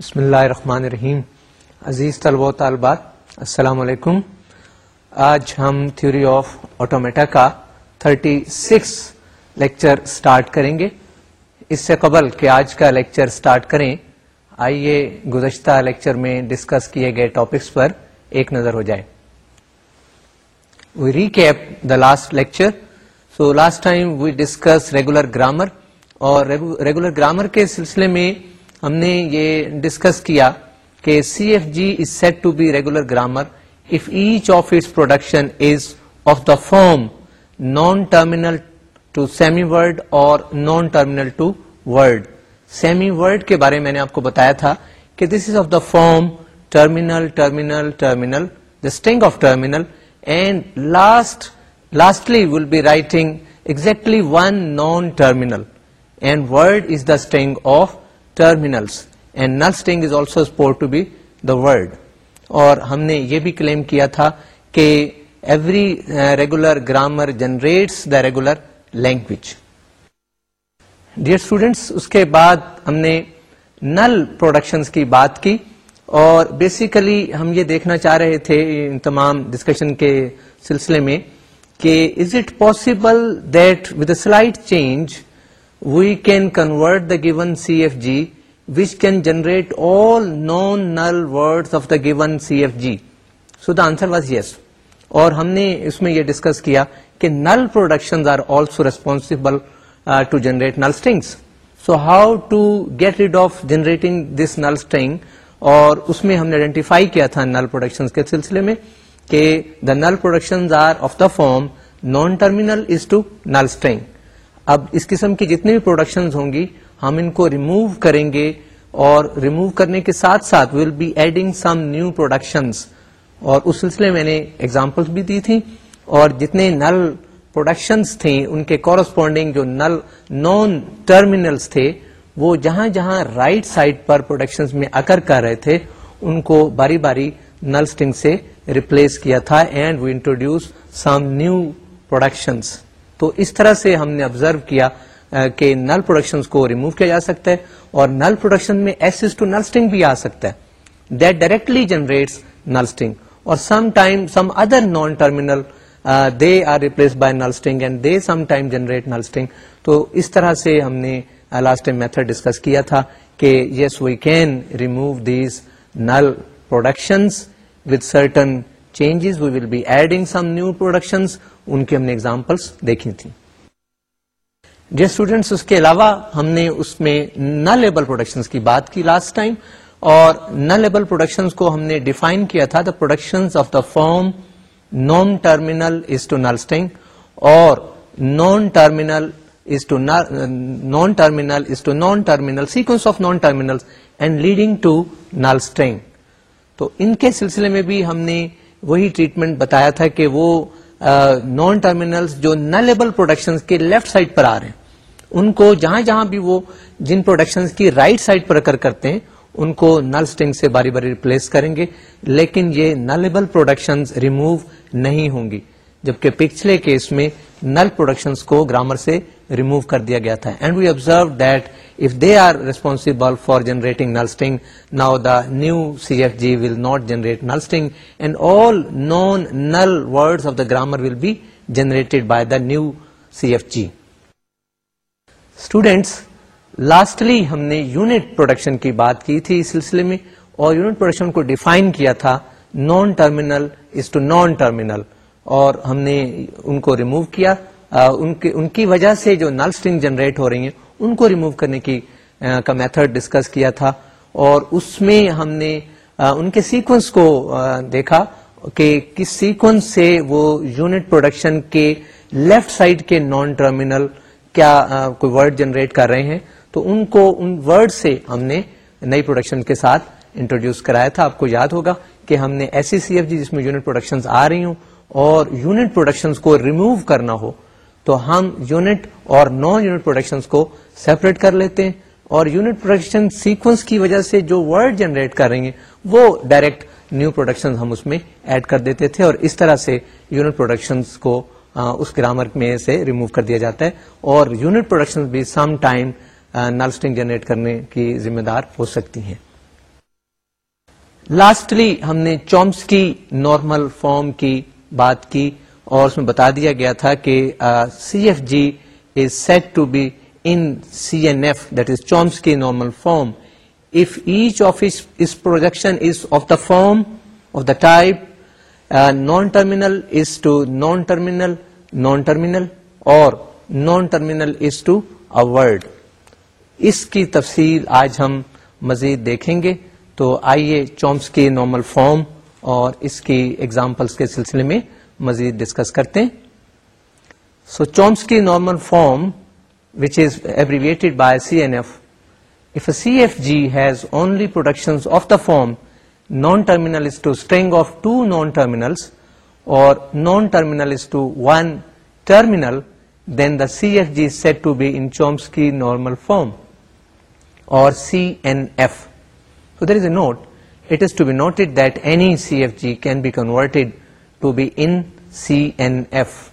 بسم اللہ الرحمن الرحیم عزیز طلبہ طالبات السلام علیکم آج ہم تھیوری آف آٹومیٹا کا 36 سکس لیکچر کریں گے اس سے قبل کہ آج کا لیکچر اسٹارٹ کریں آئیے گزشتہ لیکچر میں ڈسکس کیے گئے ٹاپکس پر ایک نظر ہو جائے we recap the last lecture so last time we discuss regular grammar اور ریگولر گرامر کے سلسلے میں ہم نے یہ ڈسکس کیا کہ C F G is said to be regular grammar if each of its production is of the form non terminal to semi word اور non terminal to word semi word کے بارے میں نے آپ کو بتایا تھا کہ this is of the form terminal terminal terminal the string of terminal and last lastly will be writing exactly one non terminal and word is the string of terminals and null string is also supposed to be the word اور ہم نے یہ بھی claim کیا تھا کہ every regular grammar generates the regular language dear students اس کے بعد ہم نے نل پروڈکشنس کی بات کی اور بیسیکلی ہم یہ دیکھنا چاہ رہے تھے ان تمام ڈسکشن کے سلسلے میں کہ is it possible that with a slight change we can convert the given C F G which can generate all non null word of the given C F G so the answer was yes اور ہم نے اس میں یہ discuss کیا کہ null production are also responsible generate null strings so how to get rid of generating this null string اور اس میں ہم نے آئیڈینٹیفائی کیا تھا نل پروڈکشن کے سلسلے میں کہ the null production are of the form non terminal is to null string اب اس قسم کی جتنے بھی پروڈکشن ہوں گی ہم ان کو ریموو کریں گے اور ریموو کرنے کے ساتھ ساتھ will be adding some new production اور اس سلسلے میں نے ایگزامپل بھی دی تھی اور جتنے نل پروڈکشنز تھیں ان کے کورسپونڈنگ جو نل نان ٹرمینلس تھے وہ جہاں جہاں رائٹ سائڈ پر پروڈکشن میں اکر کر رہے تھے ان کو باری باری نل سٹنگ سے ریپلیس کیا تھا and we introduce some new productions تو اس طرح سے ہم نے آبزرو کیا کہ نل پروڈکشن کو ریمو کیا جا سکتا ہے اور نل پروڈکشن میں ایسز ٹو نل اسٹنگ بھی آ سکتا ہے that directly generates null string اور some time some other non terminal they are replaced by null string and they some time generate null string تو اس طرح سے ہم نے لاسٹ ٹائم میتھڈ ڈسکس کیا تھا کہ yes we can remove these null production with certain changes we will be adding some new productions ان کی ہم نے ایگزامپلس دیکھی تھیں اسٹوڈینٹس جی اس کے علاوہ ہم نے اس میں نہ لیبل پروڈکشن کی بات کی لاسٹ ٹائم اور نہ لیبل پروڈکشن کو ہم نے ڈیفائن کیا تھا دا آف اسٹنگ اور non terminal is to non terminal sequence of non terminal and leading to string تو ان کے سلسلے میں بھی ہم نے وہی ٹریٹمنٹ بتایا تھا کہ وہ نان ٹرمینل جو نلیبل پروڈکشن کے لیفٹ سائڈ پر آ رہے ہیں ان کو جہاں جہاں بھی وہ جن پروڈکشن کی رائٹ سائڈ پر کرتے ہیں ان کو نل اسٹنگ سے باری باری ریپلیس کریں گے لیکن یہ نلیبل پروڈکشن ریموو نہیں ہوں گی جبکہ پچھلے کیس میں نل پروڈکشن کو گرامر سے ریمو کر دیا گیا تھا and we observe that if they are responsible for generating null string now the new C F G will not generate null string and all non null word of the grammar will be generated by the new C F G students lastly ہم نے unit production کی بات کی تھی اس سلسلے میں اور یونٹ پروڈکشن کو ڈیفائن کیا تھا non terminal is to non terminal اور ہم نے ان کو ریموو کیا ان کی وجہ سے جو نل اسٹنگ جنریٹ ہو رہی ہیں ان کو ریموو کرنے کی کا میتھڈ ڈسکس کیا تھا اور اس میں ہم نے ان کے سیکوینس کو دیکھا کہ کس سیکوینس سے وہ یونٹ پروڈکشن کے لیفٹ سائڈ کے نان ٹرمینل کیا کوئی ورڈ جنریٹ کر رہے ہیں تو ان کو ان ورڈ سے ہم نے نئی پروڈکشن کے ساتھ انٹروڈیوس کرایا تھا آپ کو یاد ہوگا کہ ہم نے ایسی سی ایف جی جس میں یونٹ پروڈکشن آ رہی ہوں اور یونٹ پروڈکشنز کو ریموو کرنا ہو تو ہم یونٹ اور نو یونٹ پروڈکشن کو سیپریٹ کر لیتے ہیں اور یونٹ پروڈکشن سیکوینس کی وجہ سے جو ورڈ جنریٹ کر رہی ہیں وہ ڈائریکٹ نیو پروڈکشن ہم اس میں ایڈ کر دیتے تھے اور اس طرح سے یونٹ پروڈکشن کو آ, اس گرامر میں سے ریمو کر دیا جاتا ہے اور یونٹ پروڈکشن بھی سم ٹائم اسٹنگ جنریٹ کرنے کی ذمہ دار ہو سکتی ہیں لاسٹلی ہم نے چومس کی نارمل فارم کی بات کی اور اس میں بتا دیا گیا تھا کہ C F G is said to be in C N F that is Chomsky normal form if each its projection form of the type non terminal is to non terminal non terminal اور non terminal is to odd اس کی تفصیل آج ہم مزید دیکھیں گے تو آئیے چومس کے نارمل فارم اور اس کی ایگزامپلس کے سلسلے میں مزید ڈسکس کرتے ہیں so Chomsky normal form which is abbreviated by C N F if a C F G has only production of the form non terminals to string of two non terminals or non terminal to one terminal then the C F G set to be in Chomsky normal form or C N F so there is a note It is to be noted that any CFG can be converted to be in CNF.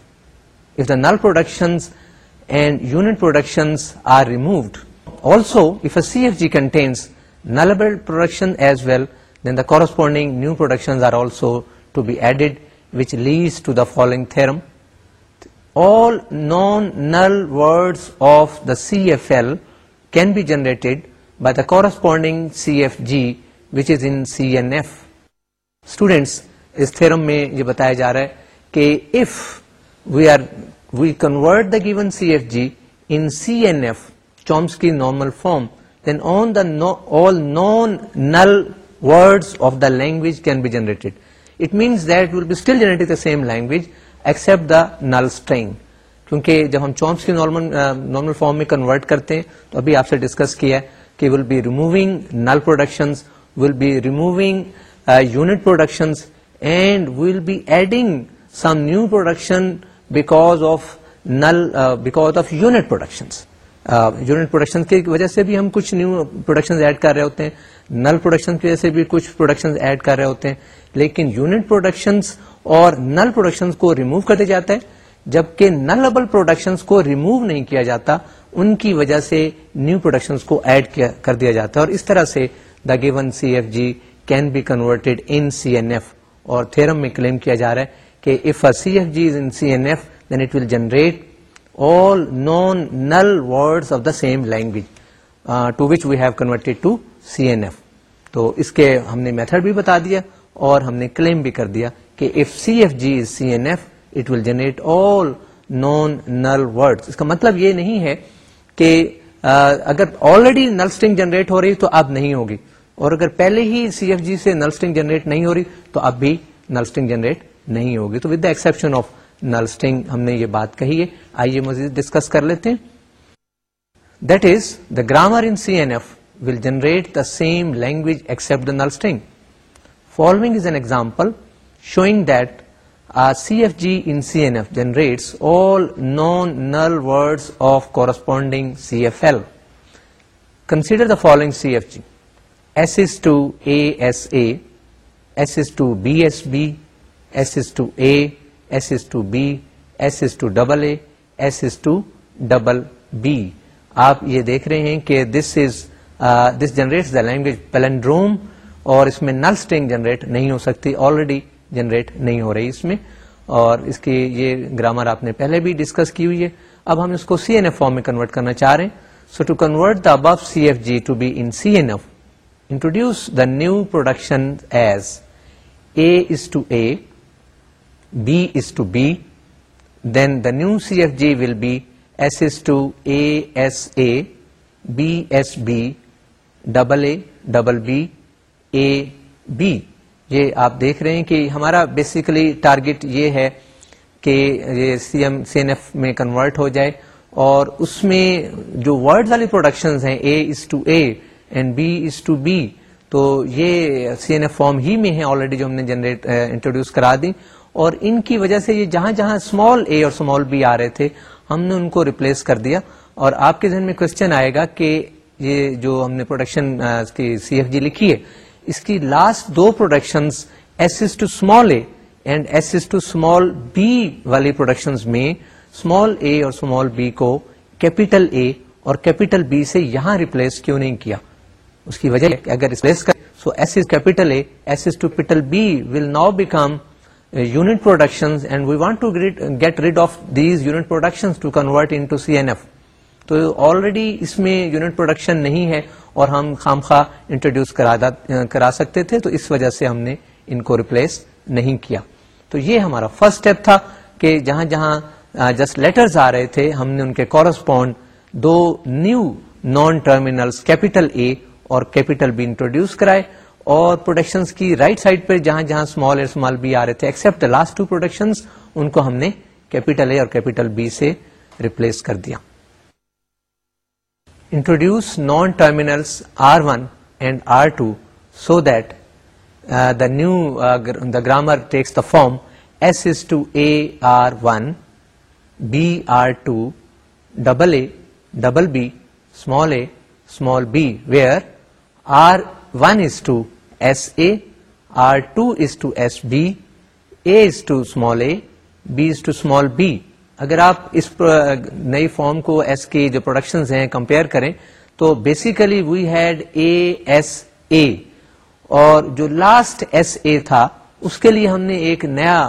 If the null productions and unit productions are removed. Also, if a CFG contains nullable production as well, then the corresponding new productions are also to be added, which leads to the following theorem. All non-null words of the CFL can be generated by the corresponding CFG which is in C N F students us theorem میں یہ بتایا جا رہا ہے کہ if we are we convert the given C F G in C N F Chomsky normal form then on the all non null word of the language can be generated it means that will be still generate the same language except the null string کیونکہ جب ہم Chomsky normal form میں convert کرتے ہیں تو ابھی آپ سے ڈسکس کیا ہے کہ will be removing null production will be removing unit production be adding some new production unit production کی وجہ سے بھی ہم کچھ نیو پروڈکشن ایڈ کر رہے ہوتے ہیں نل پروڈکشن کی وجہ سے بھی کچھ پروڈکشن ایڈ کر رہے ہوتے ہیں لیکن یونٹ پروڈکشن اور نل پروڈکشن کو ریموو کر دیا جاتا ہے جبکہ نلبل ابل پروڈکشن کو ریموو نہیں کیا جاتا ان کی وجہ سے نیو پروڈکشنس کو ایڈ کر دیا جاتا ہے اور اس طرح سے the given C F G can be converted in C N F اور میں کلیم کیا جا رہا ہے کہ if a C F G is in C N F then it will generate all non of the same language converted to C F تو اس کے ہم نے میتھڈ بھی بتا دیا اور ہم نے کلیم بھی کر دیا کہ if C F G is C N F it will generate all non null word اس کا مطلب یہ نہیں ہے کہ uh, اگر آلریڈی نل اسٹنگ جنریٹ ہو رہی تو اب نہیں ہوگی اور اگر پہلے ہی سی ایف جی سے نل اسٹنگ جنریٹ نہیں ہو رہی تو اب بھی نل اسٹنگ جنریٹ نہیں ہوگی تو ود آف نل ہم نے یہ بات کہی ہے آئیے مزید ڈسکس کر لیتے ہیں that is the grammar in C F will generate the same language except the null string following is an example showing that C F G in C N F generates all non null word of corresponding C F L consider the following C F G S S to A S A S S to B S B S S to A S S to B S S to double A S S to double B آپ یہ دیکھ رہے ہیں کہ this is this generate the language palindrome اور اس میں null string generate نہیں ہو سکتی آلریڈی جنریٹ نہیں ہو رہی اس میں اور اس کی یہ گرامر آپ نے پہلے بھی ڈسکس کی ہوئی ہے اب ہم اس کو سی این ایف فارم میں کنورٹ کرنا چاہ رہے ہیں so to convert the above C F G to be in C N F introduce the new production as A to A B is to B new C F G will be S is to A S A B S B double A double B A B یہ آپ دیکھ رہے ہیں کہ ہمارا basically target یہ ہے کہ یہ C M C N F میں کنورٹ ہو جائے اور اس میں جو ورڈ والی پروڈکشنز ہیں A is to A and B is to B تو یہ سی این ایف فارم ہی میں ہے آلریڈی جو ہم نے جنریٹ انٹروڈیوس uh, کرا دی اور ان کی وجہ سے یہ جہاں جہاں اسمال اے اور اسمال بی آ رہے تھے ہم نے ان کو ریپلیس کر دیا اور آپ کے ذہن میں کوشچن آئے گا کہ یہ جو ہم نے پروڈکشن uh, کی سی ایف جی لکھی ہے اس کی last do production S S to small A and S S to small B والی پروڈکشن میں اسمال اے اور اسمال بی کو کیپیٹل اے اور کیپیٹل بی سے یہاں ریپلیس کیوں نہیں کیا اس کی وجہ اگر ریپلس کر so S is capital A S is B will now become unit unit production production and we want to to to get rid of these convert in C N F تو already اس میں uh, uh, unit production نہیں ہے اور ہم خامخواہ introduce uh, کرا سکتے تھے تو اس وجہ سے ہم نے ان کو ریپلیس نہیں کیا تو یہ ہمارا فرسٹ اسٹیپ تھا کہ جہاں جہاں جسٹ لیٹرز آ رہے تھے ہم نے ان کے correspond do new non terminals capital A اور کیپٹل بھی انٹروڈیوس کرائے اور پروڈکشن کی رائٹ سائڈ پہ جہاں جہاں اسمال اسمال بی آ رہے تھے ایکسپٹ لاسٹ ٹو پروڈکشن ان کو ہم نے کیپیٹل اور کیپیٹل بی سے ریپلیس کر دیا introduce non terminal R one and R two so that the new the grammar takes the form S is to A R one B R two double A double B small A small B where R one is to S A R two is to S B A is to small A B is to small B اگر آپ اس نئی form کو S کے جو production ہیں compare کریں تو basically we had A S A اور جو لاسٹ ایس اے تھا اس کے لیے ہم نے ایک نیا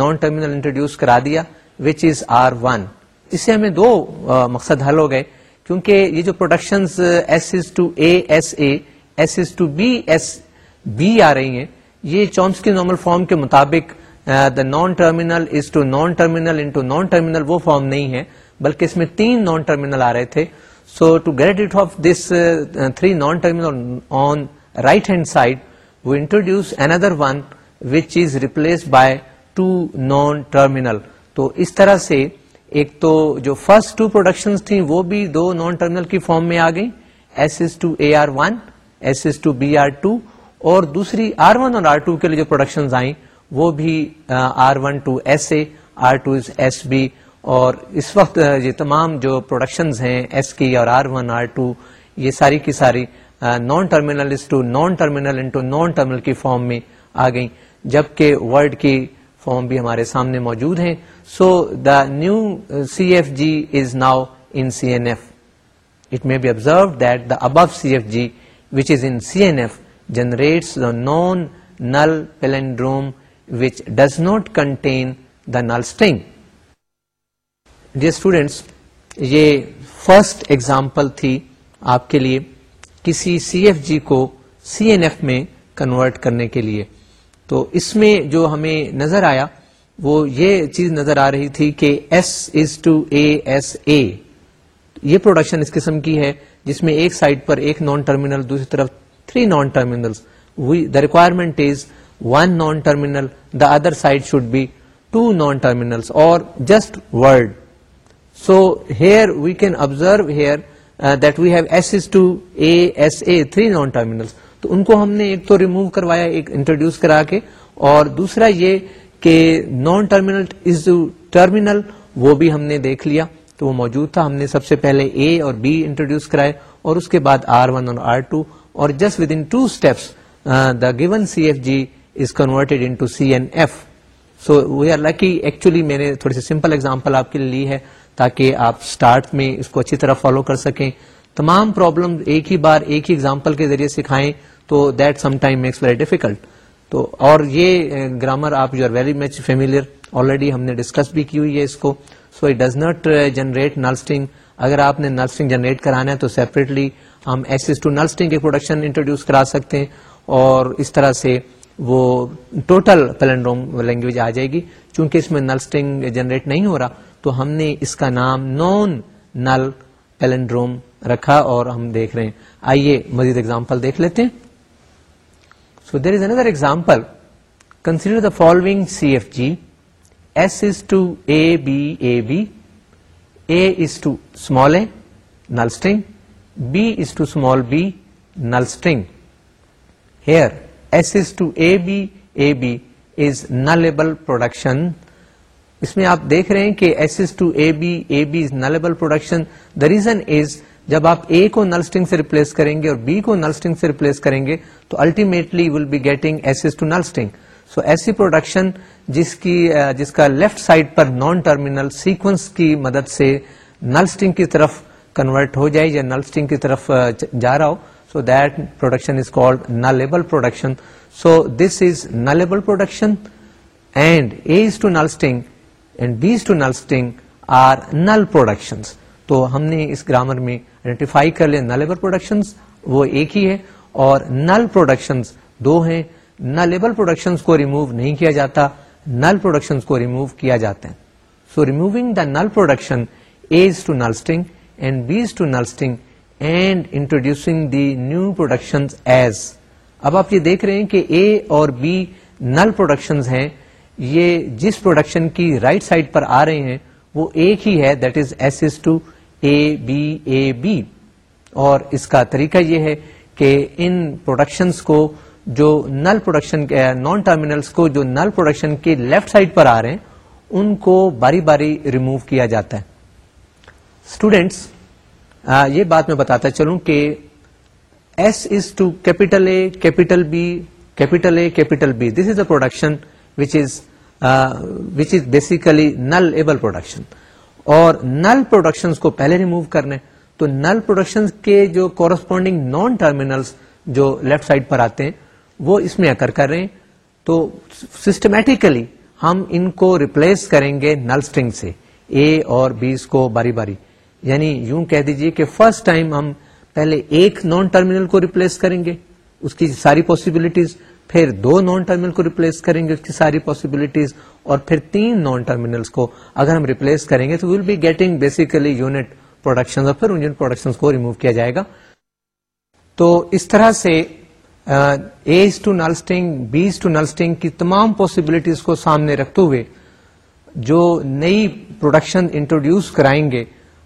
نان ٹرمینل انٹروڈیوس کرا دیا وچ از آر ون اس سے ہمیں دو مقصد حل ہو گئے کیونکہ یہ جو production S is to A S A S S to B S B آ رہی ہیں یہ چومس کے نارمل فارم کے مطابق the non terminal is to non non terminal terminal وہ فارم نہیں ہے بلکہ اس میں تین نان ٹرمینل آ رہے تھے so to get it of this three non terminal on right hand side we an other one which is replace by two non terminal تو اس طرح سے ایک تو جو فرسٹ ٹو پروڈکشن تھیں وہ بھی دو نان ٹرمینل کی فارم میں آ گئی S S to A R one S S to B R two اور دوسری آر ون اور آر ٹو کے لیے جو پروڈکشن آئیں وہ بھی R one to S A R two S B اور اس وقت یہ تمام جو پروڈکشنز ہیں ایس کی اور آر ون آر ٹو یہ ساری کی ساری non terminal to non terminal in two non terminal کی فارم میں آ گئیں جبکہ ورڈ کی فارم بھی ہمارے سامنے موجود ہیں so the new C F G is now in C N F it may be observe that the above C F G which is in CNF generates the non null palindrome which does not contain the null string dear students یہ first example تھی آپ کے لیے کسی CFG کو CNF میں convert کرنے کے لیے تو اس میں جو ہمیں نظر آیا وہ یہ چیز نظر آ رہی تھی کہ S is to A S A یہ پروڈکشن اس قسم کی ہے جس میں ایک سائڈ پر ایک نان ٹرمینل دوسری طرف three non terminal the requirement is one non terminal the other side should be two non terminal or just word so here we can observe here that we have S S to A S A three non terminal تو ان کو ہم نے ایک تو remove کروایا ایک introduce کرا کے اور دوسرا یہ کہ نان ٹرمینل از ٹرمینل وہ بھی ہم نے دیکھ لیا تو وہ موجود تھا ہم نے سب سے پہلے اے اور بی انٹروڈیوس کرائے اور اس کے بعد آر ون اور آر ٹو اور just with in two steps the given C F G is converted F so we are lucky actually میں نے تھوڑی سی سمپل ایگزامپل آپ کے لیے لی ہے تاکہ آپ اسٹارٹ میں اس کو اچھی طرح فالو کر سکیں تمام پرابلم ایک ہی بار ایک ہی اگزامپل کے ذریعے سکھائیں تو that some time makes very difficult تو اور یہ گرامر eh, آپ you are very much familiar already ہم نے ڈسکس بھی کی ہوئی ہے اس کو so it does not generate null string اگر آپ نے نلسٹنگ جنریٹ کرانا ہے تو سیپریٹلی ہم ایس ایس ٹو نلسٹنگ کے پروڈکشن انٹروڈیوس کرا سکتے ہیں اور اس طرح سے وہ ٹوٹل پلنڈروم لینگویج آ جائے گی چونکہ اس میں نلسٹنگ جنریٹ نہیں ہو رہا تو ہم نے اس کا نام نان نل پیلنڈروم رکھا اور ہم دیکھ رہے ہیں آئیے مزید اگزامپل دیکھ لیتے ہیں example consider following C F G S is to A B null بیمال B null is to A B is label production اس میں آپ دیکھ رہے ہیں کہ S S to A B B A is nullable production the reason is جب آپ اے کو null string سے ریپلیس کریں گے اور بی کو نل اسٹنگ سے ریپلیس کریں گے تو ultimately will be getting S to null null string so ایسی پروڈکشن جس کی جس کا لیفٹ سائڈ پر نان ٹرمینل سیکوینس کی مدد سے نل اسٹنگ کی طرف کنورٹ ہو جائے یا نل اسٹنگ کی طرف جا رہا ہو so that production is called ن پروڈکشن سو دس از ن production and A is to null string and B is to null string or null production تو ہم نے اس گرامر میں آئیڈینٹیفائی کر لیا نلیبل پروڈکشن وہ ایک ہی ہے اور نل پروڈکشن دو ہیں نلیبل پروڈکشن کو ریموو نہیں کیا جاتا نل پروڈکشن کو ریموو کیا جاتا ہے so removing the null production A's to null string and B's to null string and introducing the new production A's اب آپ یہ دیکھ رہے ہیں کہ اے اور بی نل پروڈکشن ہیں یہ جس پروڈکشن کی رائٹ right سائڈ پر آ رہے ہیں وہ ایک ہی ہے that is S is to A B A B اور اس کا طریقہ یہ ہے کہ ان پروڈکشنز کو جو نل پروڈکشن نان ٹرمینلس کو جو نل پروڈکشن کے لیفٹ سائڈ پر آ رہے ہیں ان کو باری باری ریمو کیا جاتا ہے اسٹوڈینٹس یہ بات میں بتاتا چلوں کہ S is to capital A capital B capital A capital B this is a production which which is is basically nullable production اور نل پروڈکشن کو پہلے ریمو کرنے تو نل پروڈکشن کے جو کورسپونڈنگ نان ٹرمینل جو لیفٹ سائڈ پر آتے ہیں وہ اس میں اکر کر رہے ہیں تو سسٹمیٹکلی ہم ان کو ریپلیس کریں گے نل اسٹرنگ سے اے اور بیس کو باری باری یعنی یوں کہہ دیجیے کہ فرسٹ ٹائم ہم پہلے ایک نان ٹرمینل کو ریپلیس کریں گے اس کی ساری پاسبلٹیز پھر دو نان ٹرمینل کو ریپلیس کریں گے اس کی ساری پاسبلٹیز اور پھر تین نان ٹرمینل کو اگر ہم ریپلیس کریں گے تو will be getting basically unit production اور پھر یونٹ پروڈکشن کو ریمو کیا جائے گا تو اس طرح سے A's to null string B's to null string کی تمام پاسبلٹیز کو سامنے رکھتے ہوئے جو نئی پروڈکشن انٹروڈیوس کرائیں گے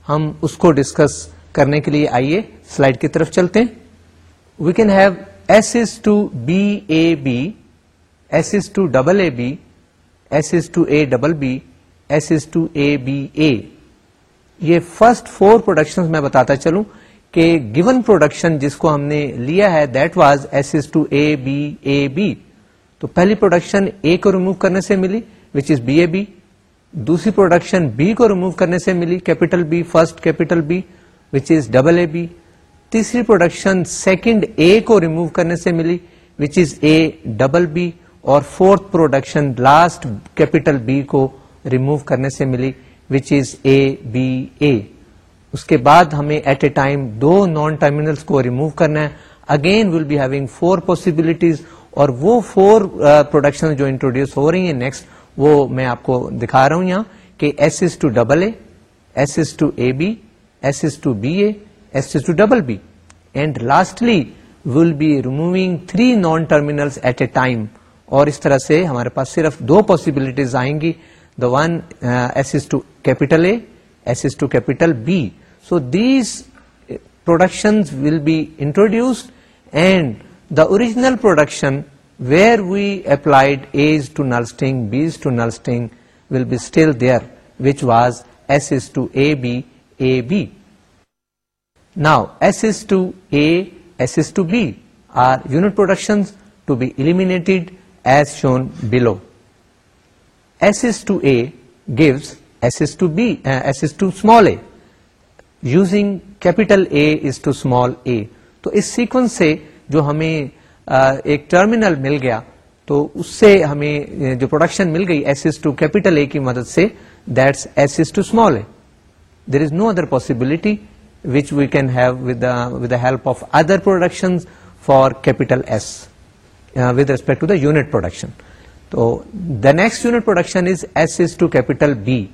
ہم اس کو ڈسکس کرنے کے لیے آئیے سلائڈ کی طرف چلتے ہیں we can have S to B A B S to to double A B S to to A double B S to A B A یہ فرسٹ فور پروڈکشن میں بتاتا چلوں کہ گیون پروڈکشن جس کو ہم نے لیا ہے that was S S to A B A B تو پہلی پروڈکشن اے کو ریموو کرنے سے ملی which is B A B دوسری پروڈکشن بی کو ریموو کرنے سے ملی capital B first capital B which is double A B تیسری پروڈکشن سیکنڈ اے کو ریمو کرنے سے ملی which is A double B اور fourth production last capital B کو ریمو کرنے سے ملی وچ از اے بی اے اس کے بعد ہمیں ایٹ اے ٹائم دو نان ٹرمینل کو ریمو کرنا ہے again will be having four possibilities اور وہ فور پروڈکشن uh, جو انٹروڈیوس ہو رہی ہیں نیکسٹ وہ میں آپ کو دکھا رہا ہوں یہاں کہ S S to double A S S to A B S S to B A S is to double B and lastly we'll be removing three non terminal at a time اور اس طرح سے ہمارے پاس صرف دو possibilities آئیں گی the one S is to capital A S is to capital B so the production will be introduce and the original production where we applied A to null string B's to null string will be still there which was S is to A B A B نا S to A S to B are unit production to be eliminated as shown below S S to A gives S S to B S to small using capital is to small A تو اس sequence سے جو ہمیں uh, ایک terminal مل گیا تو اس سے ہمیں uh, جو پروڈکشن مل گئی S S to capital A کی مدد سے that's S S to small A there is no other possibility with we can have other of other production for capital S with respect to the unit production تو the next unit production is S to capital B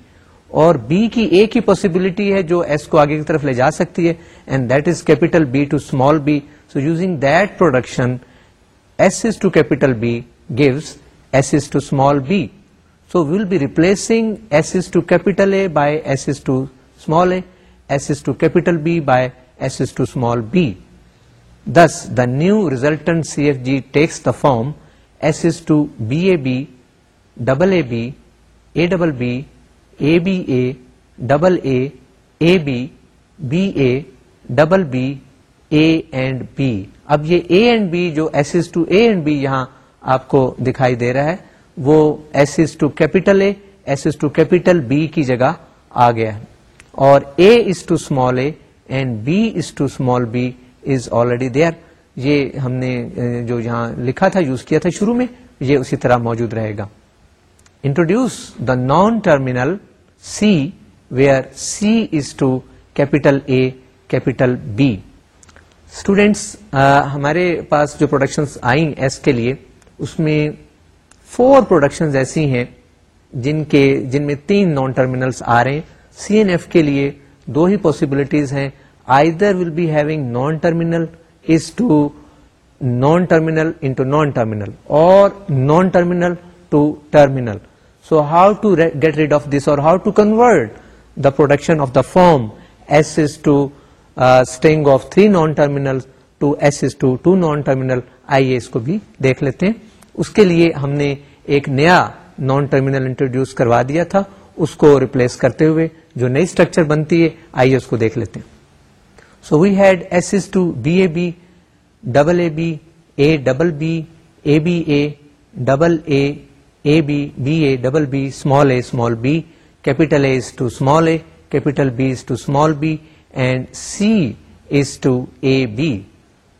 اور B کی ایک کی possibility ہے جو S کو آگے کی طرف لے جا سکتی ہے and that is capital B to small B so using that production S is to capital B gives S is to small B so we'll be replacing S is to capital A by S is to small A S S to capital B by S to small B this the new resultant C F G takes the form S S to B A B double A B A double B A B A double A A B B A double B A and B اب یہ A and B جو S S to A and B یہاں آپ کو دکھائی دے رہا ہے وہ S S to capital S S to capital B کی جگہ آ گیا ہے اور A is to small A and B is to small B is already there یہ ہم نے جو یہاں لکھا تھا یوز کیا تھا شروع میں یہ اسی طرح موجود رہے گا introduce the non terminal C where C is to capital A capital B students ہمارے پاس جو پروڈکشن آئیں ایس کے لیے اس میں فور پروڈکشن ایسی ہیں جن کے جن میں تین نان ٹرمینلس آ رہے ہیں سی این ایف کے لیے دو ہی پاسبلٹیز ہیں either will having non terminal is to non terminal non terminal اور non terminal to terminal so how to get rid of this اور how to convert the production of the form S is to of three non terminal to to to S is non terminal آئیے اس کو بھی دیکھ لیتے ہیں اس کے لیے ہم نے ایک نیا نان ٹرمینل انٹروڈیوس کروا دیا تھا اس کو ریپلیس کرتے ہوئے جو نئی اسٹرکچر بنتی ہے آئیے اس کو دیکھ لیتے ہیں so we had S S to B A B double A B A double B A A A A A B B B B double double small A small B capital A A is to small capital B is to small B and C is to A B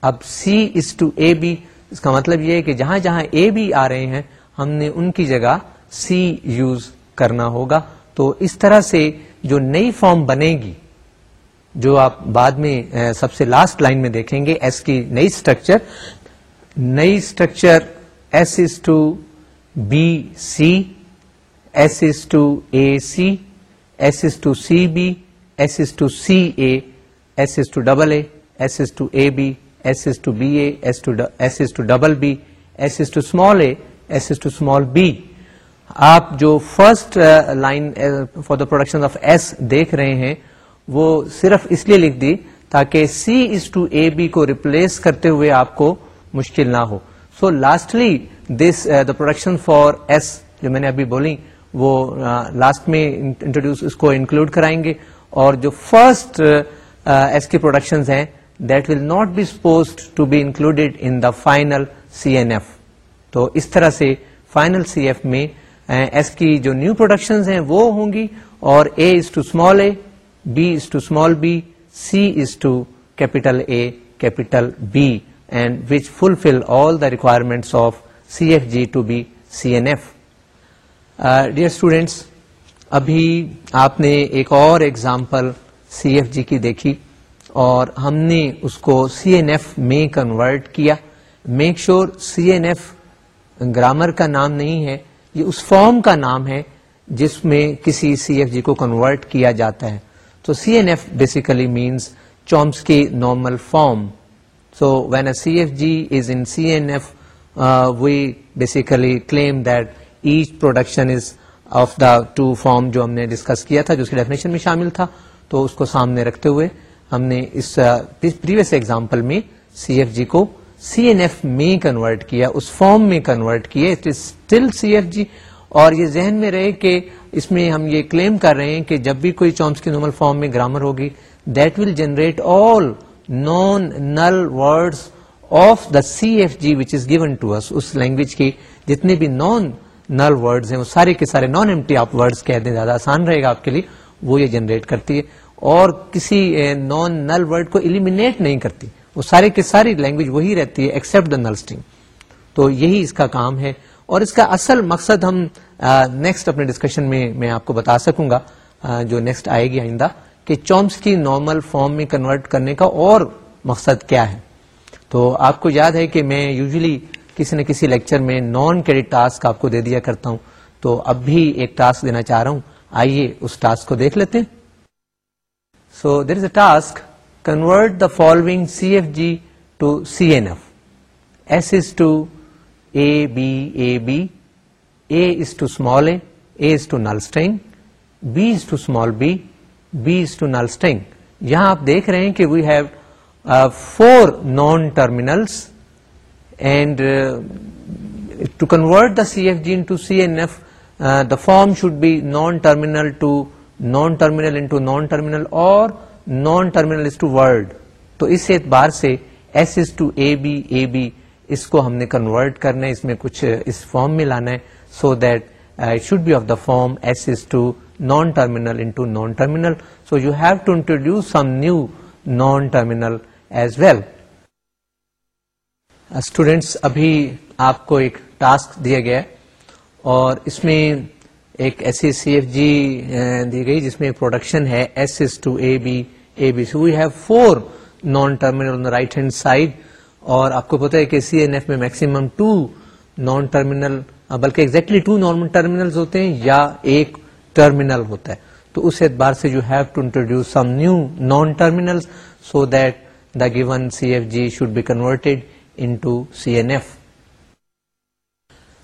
اب C is to A B اس کا مطلب یہ ہے کہ جہاں جہاں اے be آ رہے ہیں ہم نے ان کی جگہ سی یوز کرنا ہوگا تو اس طرح سے جو نئی فارم بنے گی جو آپ بعد میں سب سے لاسٹ لائن میں دیکھیں گے ایس کی نئی سٹرکچر نئی structure S is to B C S is to A C S is to C B S is to C A S is to double A S is to A B S is to B A S S to double B S is to small A S is to small B آپ جو first line for the production of S دیکھ رہے ہیں وہ صرف اس لیے لکھ دی تاکہ C is to A B کو ریپلیس کرتے ہوئے آپ کو مشکل نہ ہو so lastly this the production for S جو میں نے ابھی بولی وہ لاسٹ uh, میں انٹروڈیوس اس کو انکلوڈ کرائیں گے اور جو فرسٹ ایس کی پروڈکشن ہیں that will not be supposed to be included in the final C N F تو اس طرح سے فائنل سی ایف میں ایس کی جو نیو پروڈکشن ہیں وہ ہوں گی اور A is to small A B is to small B C is to capital A capital B and which fulfil all the requirements of C F G to be C N F dear students ابھی آپ نے ایک اور example C F G کی دیکھی اور ہم نے اس کو سی این ایف میں کنورٹ کیا make sure C N F grammar کا نام نہیں ہے یہ اس فارم کا نام ہے جس میں کسی سی ایف جی کو کنورٹ کیا جاتا ہے تو C N F basically means Chomsky normal form so when a C F G is in C N F we basically claim that each production is of the two form جو ہم نے discuss کیا تھا جو اس کے definition میں شامل تھا تو اس کو سامنے رکھتے ہوئے ہم نے اس پریویس uh, ایگزامپل میں سی ایف جی کو سی این ایف میں کنورٹ کیا اس فارم میں کنورٹ کیا it is still C F G اور یہ ذہن میں رہے کہ اس میں ہم یہ کلیم کر رہے ہیں کہ جب بھی کوئی چومس کی نومل فارم میں گرامر ہوگی that will generate all non null words of the C F G which is given to us us language کی جتنے بھی نان نل ورڈز ہیں وہ سارے کے سارے نان ایم ٹی آپس کہہ دیں زیادہ آسان رہے گا آپ کے لیے وہ یہ جنریٹ کرتی ہے اور کسی نان نل ورڈ کو المینیٹ نہیں کرتی وہ سارے کے ساری لینگویج وہی رہتی ہے ایکسپٹ اسٹنگ تو یہی اس کا کام ہے اور اس کا اصل مقصد ہم نیکسٹ اپنے ڈسکشن میں میں آپ کو بتا سکوں گا جو نیکسٹ آئے گی آئندہ کہ چومس کی نارمل فارم میں کنورٹ کرنے کا اور مقصد کیا ہے تو آپ کو یاد ہے کہ میں یوزلی کسی نہ کسی لیکچر میں نان کریڈٹ ٹاسک آپ کو دے دیا کرتا ہوں تو اب بھی ایک ٹاسک دینا چاہ رہا ہوں آئیے اس ٹاسک کو دیکھ لیتے so there is a task convert the following C F G to C N F S is to A B A B A to small A to null string B is to small B null string یہاں آپ دیکھ رہے ہیں کہ we have four non terminals and to convert the C F G into C N F the form should be non terminal to non terminal into non terminal اور non terminal is to word تو اس اعتبار سے S is to A B A B اس کو ہم نے convert کرنا ہے اس میں کچھ اس فارم میں لانا ہے so that should be of the form S is to non terminal into non terminal so you have to introduce some new non terminal as well students ابھی آپ کو ایک ٹاسک دیا گیا اور اس میں ایک ایسی سی ایف جی دی گئی جس میں پروڈکشن ہے S S to A B B A C we have four non terminal on the right hand side اور آپ کو پتا ہے کہ سی این ایف میں میکسیمم ٹو نان ٹرمینل بلکہ ایگزیکٹلی ٹو نارمل ٹرمینل ہوتے ہیں یا ایک ٹرمینل ہوتا ہے تو اس اعتبار سے you have to introduce some new non terminal so that the given C F G should be converted in C N F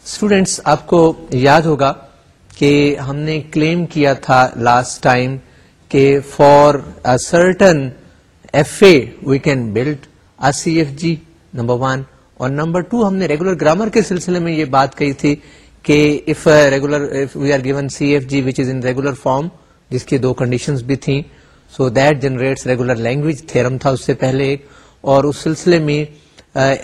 students آپ کو یاد ہوگا کہ ہم نے کلیم کیا تھا لاسٹ ٹائم کہ for certain F A we can build for it C F G number one اور نمبر ٹو ہم نے ریگولر گرامر کے سلسلے میں یہ بات if regular C F G which is in regular form جس کی دو کنڈیشن بھی تھیں so that generate regular language theorem تھا اس سے پہلے ایک اور اس سلسلے میں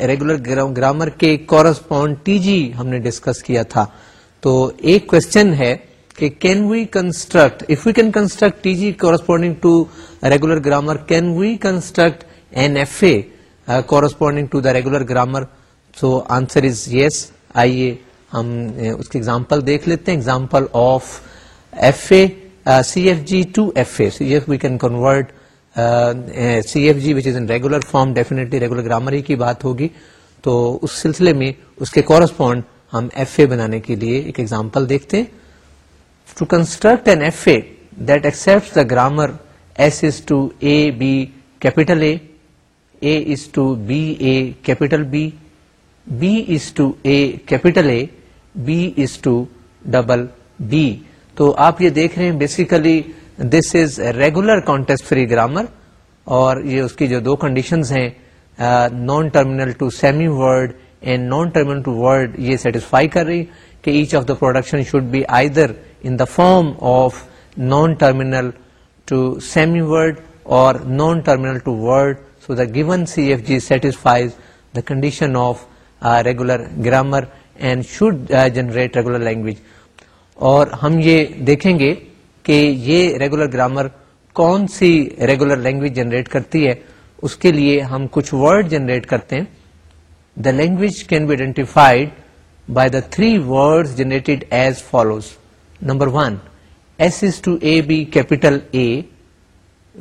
ریگولر uh, گرامر کے کورسپونڈ ٹی جی ہم نے ڈسکس کیا تھا تو ایک کوشچن ہے کہ can we construct if we can construct T G corresponding to regular grammar can we construct N F A corresponding to the regular grammar so answer is yes آئیے ہم اس کی ایگزامپل دیکھ لیتے ہیں example of F A C F G to F A C F we can convert C F G which is in regular form define grammar ہی کی بات ہوگی تو اس سلسلے میں اس کے کورسپونڈ ہم ایف اے بنانے کے لیے ایک ایگزامپل دیکھتے ہیں to construct an F A that accept the grammar S is to A B capital A A is to B A capital B B is to A capital A B is to double B تو آپ یہ دیکھ رہے ہیں basically this is regular context free grammar اور یہ اس کی جو دو کنڈیشنز ہیں non terminal to semi word and non word یہ سیٹسفائی کر رہی کہ each of the production should be either the form of non terminal to semi word اور non terminal to word so the given C F G satisfies the condition of regular grammar and should generate regular language اور ہم یہ دیکھیں گے کہ یہ regular grammar کون سی ریگولر لینگویج جنریٹ کرتی ہے اس کے لیے ہم کچھ ورڈ جنریٹ کرتے ہیں the language can be identified by the three word generated as follows number one S is to A B capital A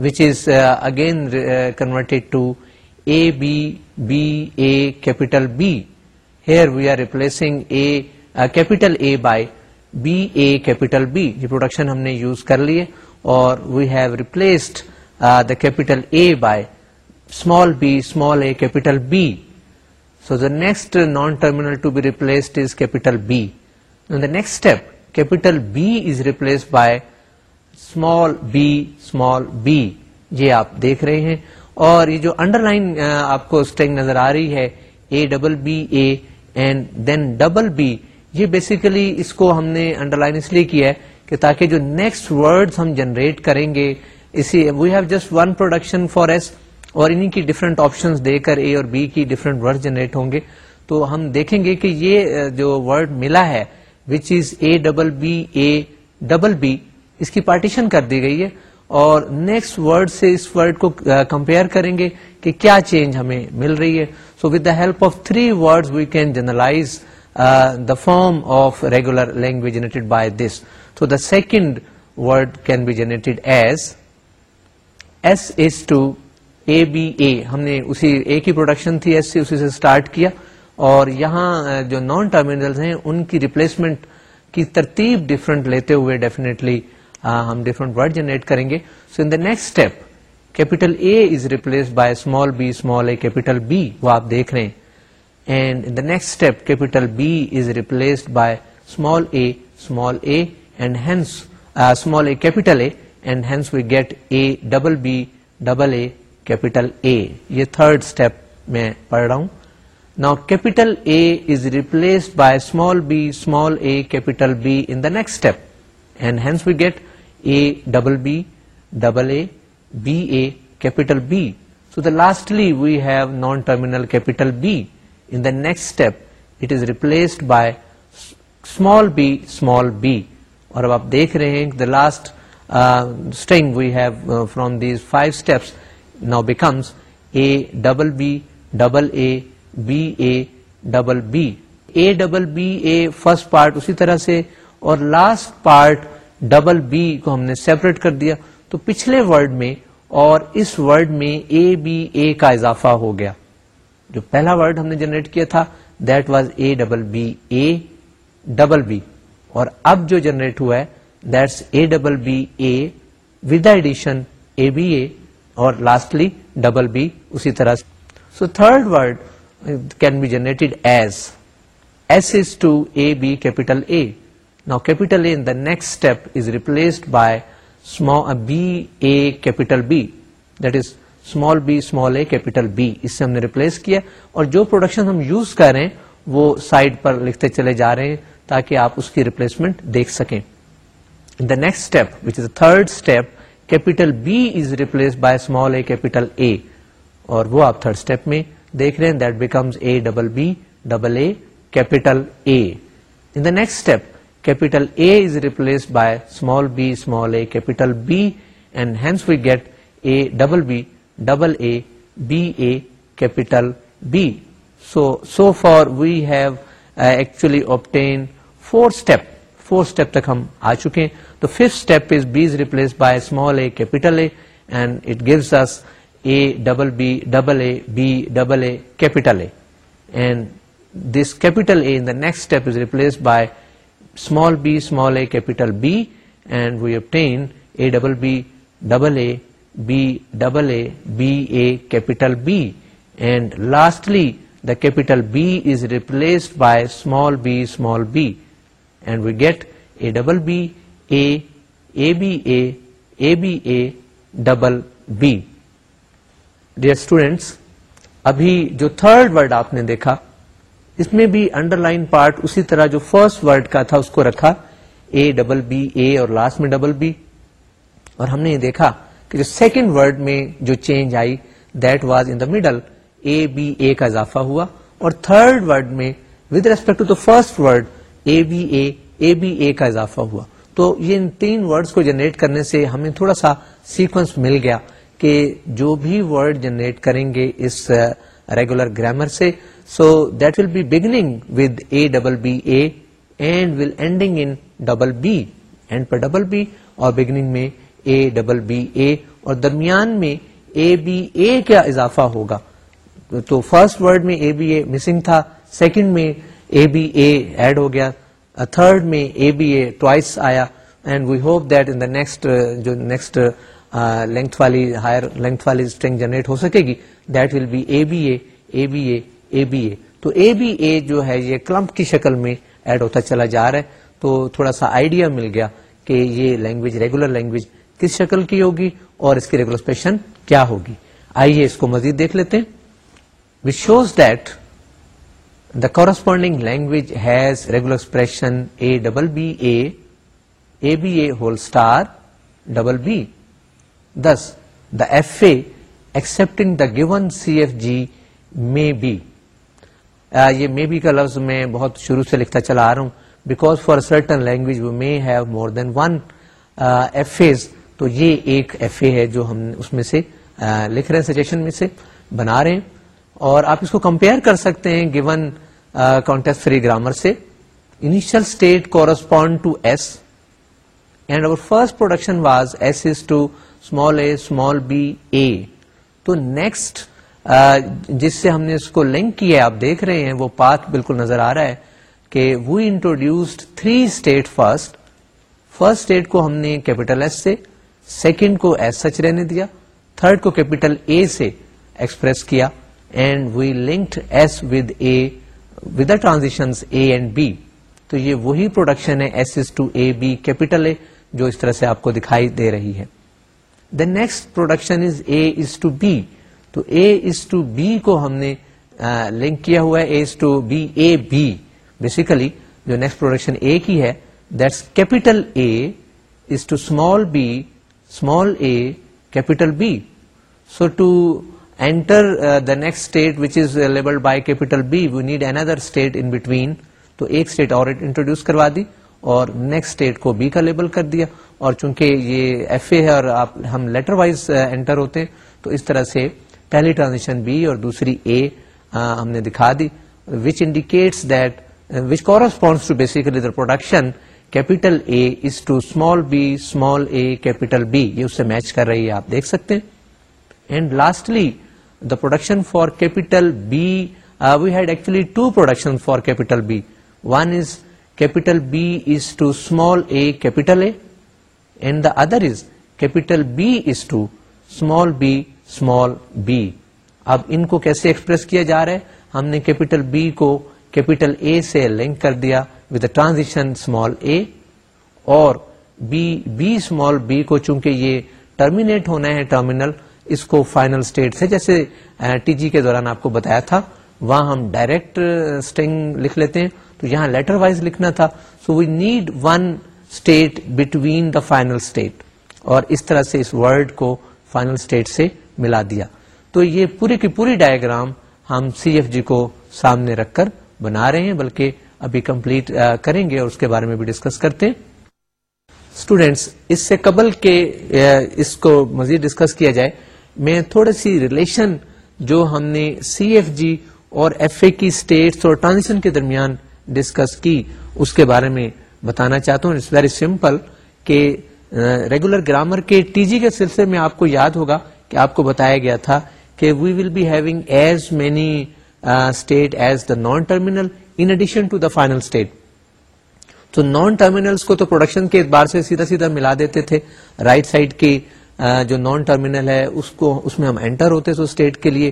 which is again converted to A B B A capital B here we are replacing A capital A by B A capital B یہ production ہم نے use کر لیے اور we have replaced the capital A A by small small B capital B so the next non now capital next step capital B is replace by small B small B یہ آپ دیکھ رہے ہیں اور یہ جو انڈر لائن آپ کو اسٹینگ نظر آ رہی ہے A A double double B B and then یہ بیسیکلی اس کو ہم نے انڈر لائن اس لیے کیا ہے کہ تاکہ جو نیکسٹ ورڈ ہم جنریٹ کریں گے اسی we have just one production for S اور انہیں کی ڈفرینٹ آپشن دے کر اے اور بی کی ڈفرینٹ ورڈ جنریٹ ہوں گے تو ہم دیکھیں گے کہ یہ جو ورڈ ملا ہے which is A double B A double B اس کی پارٹیشن کر دی گئی ہے اور نیکسٹ ورڈ سے اس ورڈ کو کمپیئر کریں گے کہ کیا چینج ہمیں مل رہی ہے so with the help of three word we can generalize the form of regular language generated by this so the second word can be generated as S is to A B A ہم نے اسی A کی production تھی S سی اسی سے start کیا اور یہاں جو نان ٹرمینلز ہیں ان کی ریپلیسمنٹ کی ترتیب ڈفرینٹ لیتے ہوئے ڈیفینیٹلی ہم ڈفرینٹ ورڈ جنریٹ کریں گے so in the next step capital A is replace by small B small A capital B وہ آپ دیکھ رہے ہیں and in the next step capital B is replaced by small A small A and hence small A capital A and hence we get A double B double A capital A یہ third step میں پڑھ رہا ہوں نا capital A is replaced by small B small A capital B in the next step and hence we get A double B double A B A capital B so the lastly we have non terminal capital B in the next step it is replaced by small B small B اور اب آپ دیکھ رہے ہیں the last string we have from these five steps double becomes A double B double double B A double B A first part اسی طرح سے اور لاسٹ پارٹ ڈبل بی کو ہم نے سیپریٹ کر دیا تو پچھلے میں اور اس ورڈ میں کا اضافہ ہو گیا جو پہلا ورڈ ہم نے جنریٹ کیا تھا that was A double B A double B اور اب جو جنریٹ ہوا ہے that's A double B A with addition A B A اور لاسٹلی ڈبل بی اسی طرح سے so third word can be generated as S is to A B capital capital A A نا the next step is replaced by small B A capital B that is small B small A capital B اس سے ہم نے replace کیا اور جو production ہم use کر رہے ہیں وہ سائڈ پر لکھتے چلے جا رہے ہیں تاکہ آپ اس کی ریپلسمنٹ دیکھ سکیں the next step which is A third step capital B is replace by small A capital A اور وہ آپ تھرڈ اسٹیپ میں دیکھ رہے ہیں that becomes A double B double A capital A in the next step capital A is replace by small B small A capital B and hence we get A double B double A B A capital B so so for we have actually obtain four step four step تک ہم آ چکے ہیں the fifth step is base by small کی and it gives B کی next replaced by small B small کی battle B and lastly the capital B is replaced by small B small B گیٹل B A A B A A B A double B dear students ابھی جو third word آپ نے دیکھا اس میں بھی under line part اسی طرح جو فرسٹ ورڈ کا تھا اس کو رکھا اے ڈبل بی اے اور لاسٹ میں ڈبل بی اور ہم نے یہ دیکھا کہ جو سیکنڈ ورڈ میں جو change I that was in the middle A B A کا اضافہ ہوا اور تھرڈ ورڈ میں with respect to the first word A B A A B A کا اضافہ ہوا تو یہ ان تین ورڈز کو جنریٹ کرنے سے ہمیں تھوڑا سا سیکوینس مل گیا کہ جو بھی ورڈ جنریٹ کریں گے اس ریگولر uh, گرامر سے so that will be beginning with A double B A and will ending in double B and per double B اور بگننگ میں اے ڈبل بی اے اور درمیان میں اے بی اے کیا اضافہ ہوگا تو فرسٹ ورڈ میں اے اے بی مسنگ تھا سیکنڈ میں اے بی اے ایڈ ہو گیا تھرڈ میں اے بی اے ٹوائس آیا اینڈ وی ہوپ انسٹ جو نیکسٹ لینتھ والی ہائر لینتھ والی اسٹرین جنریٹ ہو سکے get will be A B A B تو اے بی اے جو ہے یہ کلم کی شکل میں ایڈ ہوتا چلا جا رہا ہے تو تھوڑا سا آئیڈیا مل گیا کہ یہ لینگویج ریگولر لینگویج کس شکل کی ہوگی اور اس کی ریگولر اسپیشن کیا ہوگی آئیے اس کو مزید دیکھ لیتے which shows that corresponding language has expression A double B A B A whole star double B this F A accepting the given C F G may be یہ مے بی کا لفظ میں بہت شروع سے لکھتا چلا آ رہا ہوں because for certain language we may have more than one F As تو یہ ایک ایف اے ہے جو ہم اس میں سے لکھ رہے ہیں سجیشن میں سے بنا رہے ہیں اور آپ اس کو کمپیئر کر سکتے ہیں گیون کانٹیکس فری گرامر سے initial state correspond to S and over first production was S is to small A small B A تو نیکسٹ جس سے ہم نے اس کو لنک کیا ہے آپ دیکھ رہے ہیں وہ پاتھ بالکل نظر آ رہا ہے کہ we introduced three state first first state کو ہم نے کیپیٹل ایس سے سیکنڈ کو ایس سچ رہنے دیا تھرڈ کو کیپیٹل اے سے ایکسپریس کیا and we linked S with A with transition A and B تو یہ وہی پروڈکشن ہے S is to A B capital A جو اس طرح سے آپ کو دکھائی دے رہی ہے the next production is A is to B تو اے از ٹو بی کو ہم نے لنک کیا ہوا ہے A is to B A B basically جو نیکسٹ پروڈکشن اے کی ہے that's capital A is to small B small A capital B so to enter the next state which is labelled by capital B we need another state in between تو ایک state اور introduce کروا دی اور next state کو B کا label کر دیا اور چونکہ یہ ایف اے ہے اور آپ ہم لیٹر وائز انٹر ہوتے ہیں تو اس طرح سے پہلی ٹرانزیشن بی اور دوسری اے uh, ہم نے دکھا دی which indicates that which corresponds to basically the production capital A is to small B small A capital B یہ اس سے میچ کر رہی ہے آپ دیکھ سکتے ہیں and lastly production for capital B we'd actually two production for capital B was to small کی other is capital B is to small B small B اب ان کو کیسے ایکسپریس کیا جا رہا ہے ہم نے کیپٹل بی کو کیپیٹل سے لنک کر دیا وتھ ٹرانزیکشن اسمال اے اور بی بی اسمال بی کو چونکہ یہ ٹرمینیٹ ہونا ہے ٹرمینل اس کو فائنل اسٹیٹ سے جیسے ٹی جی کے دوران آپ کو بتایا تھا وہاں ہم ڈائریکٹ لکھ لیتے ہیں تو یہاں لیٹر وائز لکھنا تھا so we need one state between the final state اور اس طرح سے اس ورڈ کو فائنل اسٹیٹ سے ملا دیا تو یہ پوری کی پوری ڈائگرام ہم سی ایف جی کو سامنے رکھ کر بنا رہے ہیں بلکہ ابھی کمپلیٹ کریں گے اور اس کے بارے میں بھی ڈسکس کرتے ہیں اسٹوڈینٹس اس سے قبل کے اس کو مزید ڈسکس کیا جائے میں تھوڑی سی ریلیشن جو ہم نے سی ایف جی اور ایف اے کی اسٹیٹس اور ٹرانزیشن کے درمیان ڈسکس کی اس کے بارے میں بتانا چاہتا ہوں اٹس ویری سمپل کہ ریگولر گرامر کے ٹی جی کے سلسلے میں آپ کو یاد ہوگا کہ آپ کو بتایا گیا تھا کہ we will be having as many state as the non terminal in addition to the final state تو نان ٹرمینلس کو تو پروڈکشن کے اعتبار سے سیدھا سیدھا ملا دیتے تھے رائٹ right سائڈ کی جو نان ٹرمینل ہے اس کو اس میں ہم انٹر ہوتے تھے اسٹیٹ کے لیے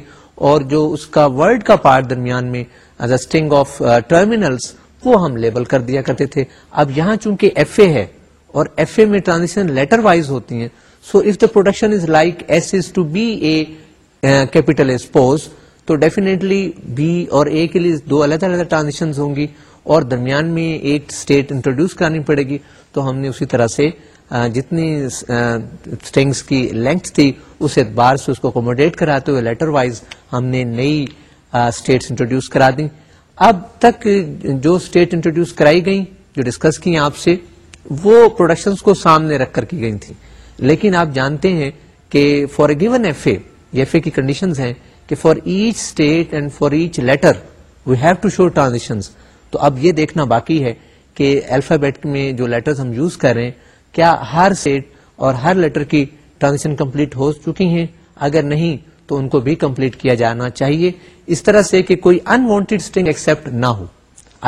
اور جو اس کا ورڈ کا پارٹ درمیان میں as a string of terminals وہ ہم لیبل کر دیا کرتے تھے اب یہاں چونکہ ایف اے ہے اور ایف اے میں ٹرانزیکشن لیٹر وائز ہوتی ہیں so if the production is like S is to B A capital تو ڈیفینیٹلی بی اور اے کے لیے دو الگ الگ ٹرانزیکشن ہوں گی اور درمیان میں ایک اسٹیٹ انٹروڈیوس کرانی پڑے گی تو ہم نے اسی طرح سے جتنی اسٹرنگس کی لینتھ تھی اس اعتبار سے اس کو اکوموڈیٹ کراتے ہوئے لیٹر وائز ہم نے نئی اسٹیٹس انٹروڈیوس کرا دیں اب تک جو اسٹیٹ انٹروڈیوس کرائی گئی جو ڈسکس کی آپ سے وہ پروڈکشنز کو سامنے رکھ کر کی گئی تھی لیکن آپ جانتے ہیں کہ for a given F A F A کی کنڈیشنز ہیں کہ for each state and for each letter we have to show transaction تو اب یہ دیکھنا باقی ہے کہ الفابیٹ میں جو لیٹرز ہم یوز کر رہے ہیں کیا ہر سیٹ اور ہر لیٹر کی ٹرانزیکشن کمپلیٹ ہو چکی ہیں اگر نہیں تو ان کو بھی کمپلیٹ کیا جانا چاہیے اس طرح سے کہ کوئی انوانٹیڈ سٹرنگ ایکسپٹ نہ ہو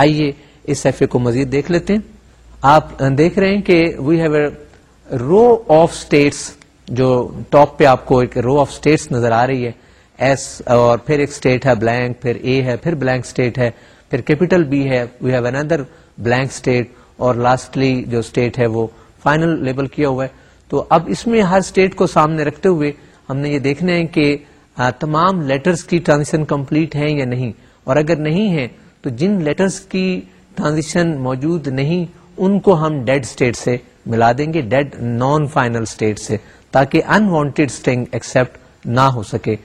آئیے اس صفحے کو مزید دیکھ لیتے ہیں آپ دیکھ رہے ہیں کہ we have a row of states جو ٹاپ پہ آپ کو ایک رو آف اسٹیٹس نظر آ رہی ہے ایس اور پھر ایک اسٹیٹ ہے بلینک پھر اے ہے پھر بلینک اسٹیٹ ہے پھر کیپیٹل بی ہے we have another blank state اور لاسٹلی جو اسٹیٹ ہے وہ فائنل لیبل کیا ہوا ہے تو اب اس میں ہر اسٹیٹ کو سامنے رکھتے ہوئے ہم نے یہ دیکھنا ہے کہ تمام لیٹرز کی ٹرانزیکشن کمپلیٹ ہیں یا نہیں اور اگر نہیں ہے تو جن لیٹرز کی ٹرانزیکشن موجود نہیں ان کو ہم ڈیڈ اسٹیٹ سے ملا دیں گے ڈیڈ نان فائنل اسٹیٹ سے تاکہ ان وانٹیڈ ایکسپٹ نہ ہو سکے